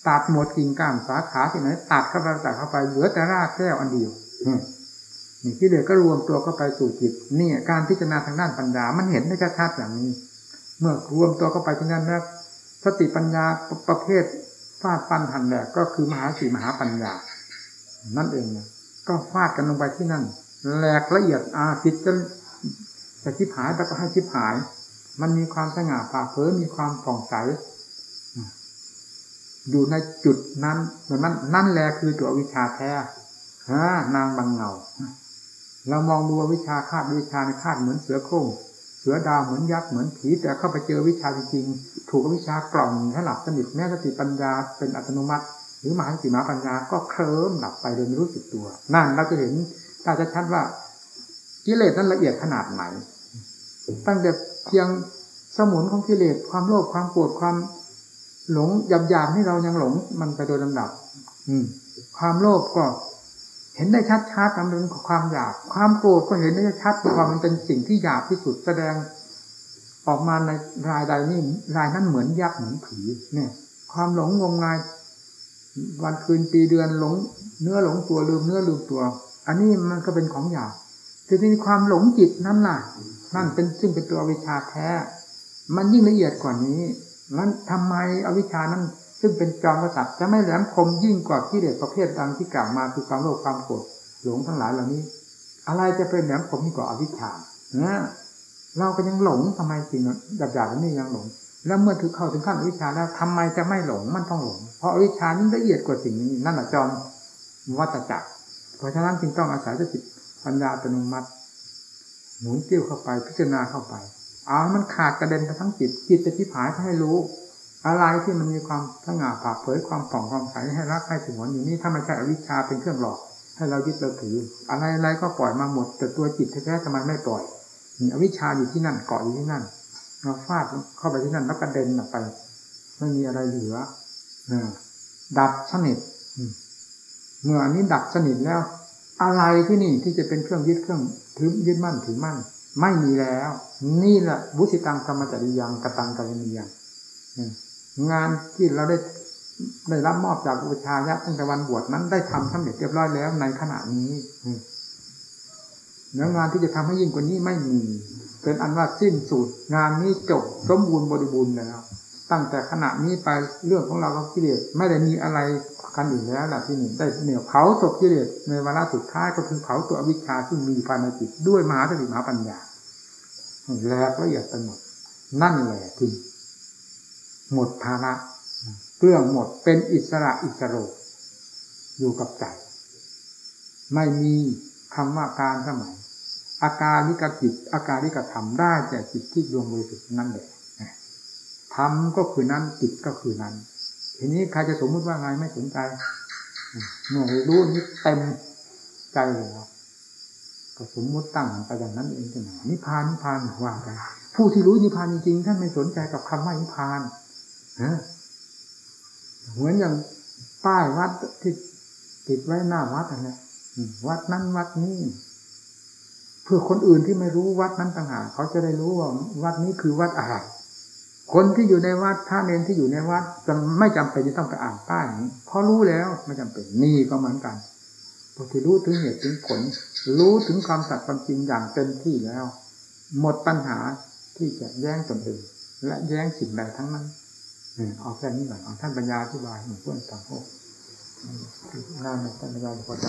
ตัดหมดกิ่งก้านสาขาที่ไหนตัดเข้าไปตัดเข้าไปเหลือแต่รากแก้วอันเดียวนี่ที่เหลือก็รวมตัวเข้าไปสู่จิตนี่การพิจารณาทางด้านปัญญามันเห็นได้ชัดๆอย่างนี้ เมื่อรวมตัวเข้าไปที่นั้นแล้ว สติปัญญาประเภทฟาดฟันหันแหลกก็คือมหาสีมหาปัญญา นั่นเองนะก็ฟาดกันลงไปที่นั่นแหลกละเอียดอาจิจะจะชิบหายแล้วก็ให้ชิบหาย มันมีความสง่าผ่าเผยมีความผ่องใสอยู่ในจุดนั้นนมันนั่นแหละคือตัววิชาแท้ฮะนางบางเงา เรามองดูวิชาคาดวิชาในคาดเหมือนเสือโคร่ง สือดาวเหมือนยักษ์เหมือนผีแต่เข้าไปเจอวิชาจริงๆถูกวิชากล่อมให้หลับสนิทแม้สติปัญญาเป็นอัตโนมัติ หรือมหาสติมาปัญญาก็เคลิ้มหลับไปโดยไม่รู้สึกตัว นั่นเราจะเห็นตาจะชัดว่ากิเลสนั้นละเอียดขนาดไหน ตั้งแต่เพียงสมุนของกิเลสความโลภความโกรธความหลงหยาบๆที่เรายังหลงมันไปโดยลำดับ อืมความโลภก็ เห็นได้ชัดๆมันเป็นความหยาบ ความโกรธก็เห็นได้ชัดเพราะมันเป็นสิ่งที่หยาบที่สุดแสดง ออกมาในรายใดนี่รายนั้นเหมือนยักษ์เหมือนผีเนี่ย ความหลงงมงายวันคืนปีเดือนหลง เนื้อหลงตัวลืมเนื้อลืมตัว อันนี้มันก็เป็นของหยาบทีนี้ความหลงจิตนั่นล่ะนั่นเป็นซึ่งเป็นตัววิชาแท้ มันยิ่งละเอียดกว่านี้นั้นทำไมอวิชานั้น ซึ่งเป็นจอมกษัตริย์จะไม่แหลมคมยิ่งกว่าที่เด็ดประเภทดังที่กล่าวมาคือความโลภความโกรธหลงทั้งหลายเหล่านี้ อะไรจะเป็นแหลมคมยิ่งกว่าอวิชชาเนี่ยเราก็ยังหลงทำไมสิ่งหยาบนี้ยังหลง แล้วเมื่อถึงเข้าถึงขั้นอวิชชาแล้วทำไมจะไม่หลงมันต้องหลง เพราะอวิชชานี้ละเอียดกว่าสิ่งนี้นั่นแหละจอมวัตจักรเพราะฉะนั้นจึงต้องอาศัยสติปัญญาอัตโนมัติหมุนติ้วเข้าไปพิจารณาเข้าไปเอามันขาดกระเด็นไปทั้งจิตจิตจะพิผายให้รู้ อะไรที่มันมีความสง่าผ่าเผยความผ่องความใสให้รักให้ถึงหวนอยู่นี่ถ้าไม่ใช่อวิชชาเป็นเครื่องหลอก ให้เรายึดเราถือ อะไรอะไรก็ปล่อยมาหมด แต่ตัวจิตแท้ๆทำไมไม่ปล่อยนี่อวิชชาอยู่ที่นั่นเกาะอยู่ที่นั่นเราฟาดเข้าไปที่นั่นแล้วกระเด็นออกไป ไม่มีอะไรเหลือนะดับสนิทเมื่ออันนี้ดับสนิทแล้ว อะไรที่นี่ที่จะเป็นเครื่องยึดเครื่องถือยึดมั่นถือมั่น ไม่มีแล้ว นี่แหละบุสิตังธรรมจริยังกตังกัลมียังอืม งานที่เราได้ได้รับมอบจากอุปชายะตั้งแต่วันบวชนั้นได้ทำสำเร็จเรียบร้อยแล้วในขณะนี้อืมแล้วงานที่จะทำให้ยิ่งกว่านี้ไม่มีเป็นอันว่าสิ้นสุดงานนี้จบสมบูรณ์บริบูรณ์แล้ว ตั้งแต่ขณะนี้ไปเรื่องของเรากับกิเลสไม่ได้มีอะไรกันอีกแล้วล่ะที่หนี่งได้เหนี่ยเผาศพกิเลสในวาระสุดท้ายก็คือเผาตัวอวิชชาซึ่งมีภายในจิตด้วยมหาสติมหาปัญญาแหลกละเอียดไปหมดนั่นแหละที่ หมดภาระเรื่องหมดเป็นอิสระอิสโรอยู่กับใจไม่มีคำว่าการสมัย อาการนิกจิต อาการนิกธรรมได้แต่จิตที่ดวงบริสุทธิ์นั่นแหละธรรมก็คือนั้นจิตก็คือนั้น ทีนี้ใครจะสมมุติว่าไงไม่สนใจเมื่อรู้นี้เต็มใจแล้วก็สมมุติตั้งไปอย่างนั้นเองจะหนานิพพานนิพพานว่าไปผู้ที่รู้นิพพานจริงๆท่านไม่สนใจกับคำว่านิพพาน เหมือนอย่างป้ายวัดที่ติดไว้หน้าวัดอะไรวัดนั้นวัดนี้เพื่อคนอื่นที่ไม่รู้วัดนั้นต่างหากเขาจะได้รู้ว่าวัดนี้คือวัดอะไรคนที่อยู่ในวัดพระเนรที่อยู่ในวัดจะไม่จำเป็นจะต้องไปอ่านป้ายนี้เพราะรู้แล้วไม่จำเป็นนี่ก็เหมือนกันพอที่รู้ถึงเหตุถึงผล รู้ถึงความสัตย์ความจริงอย่างเต็มที่แล้ว หมดปัญหาที่จะแย้งตนเองและแย้งสิ่งใดทั้งนั้น เอาแค่นี้ก่อนเอาท่านปัญญาอธิบายเหมือนเพื่อนต่างพวกงานในท่านปัญญาพอจ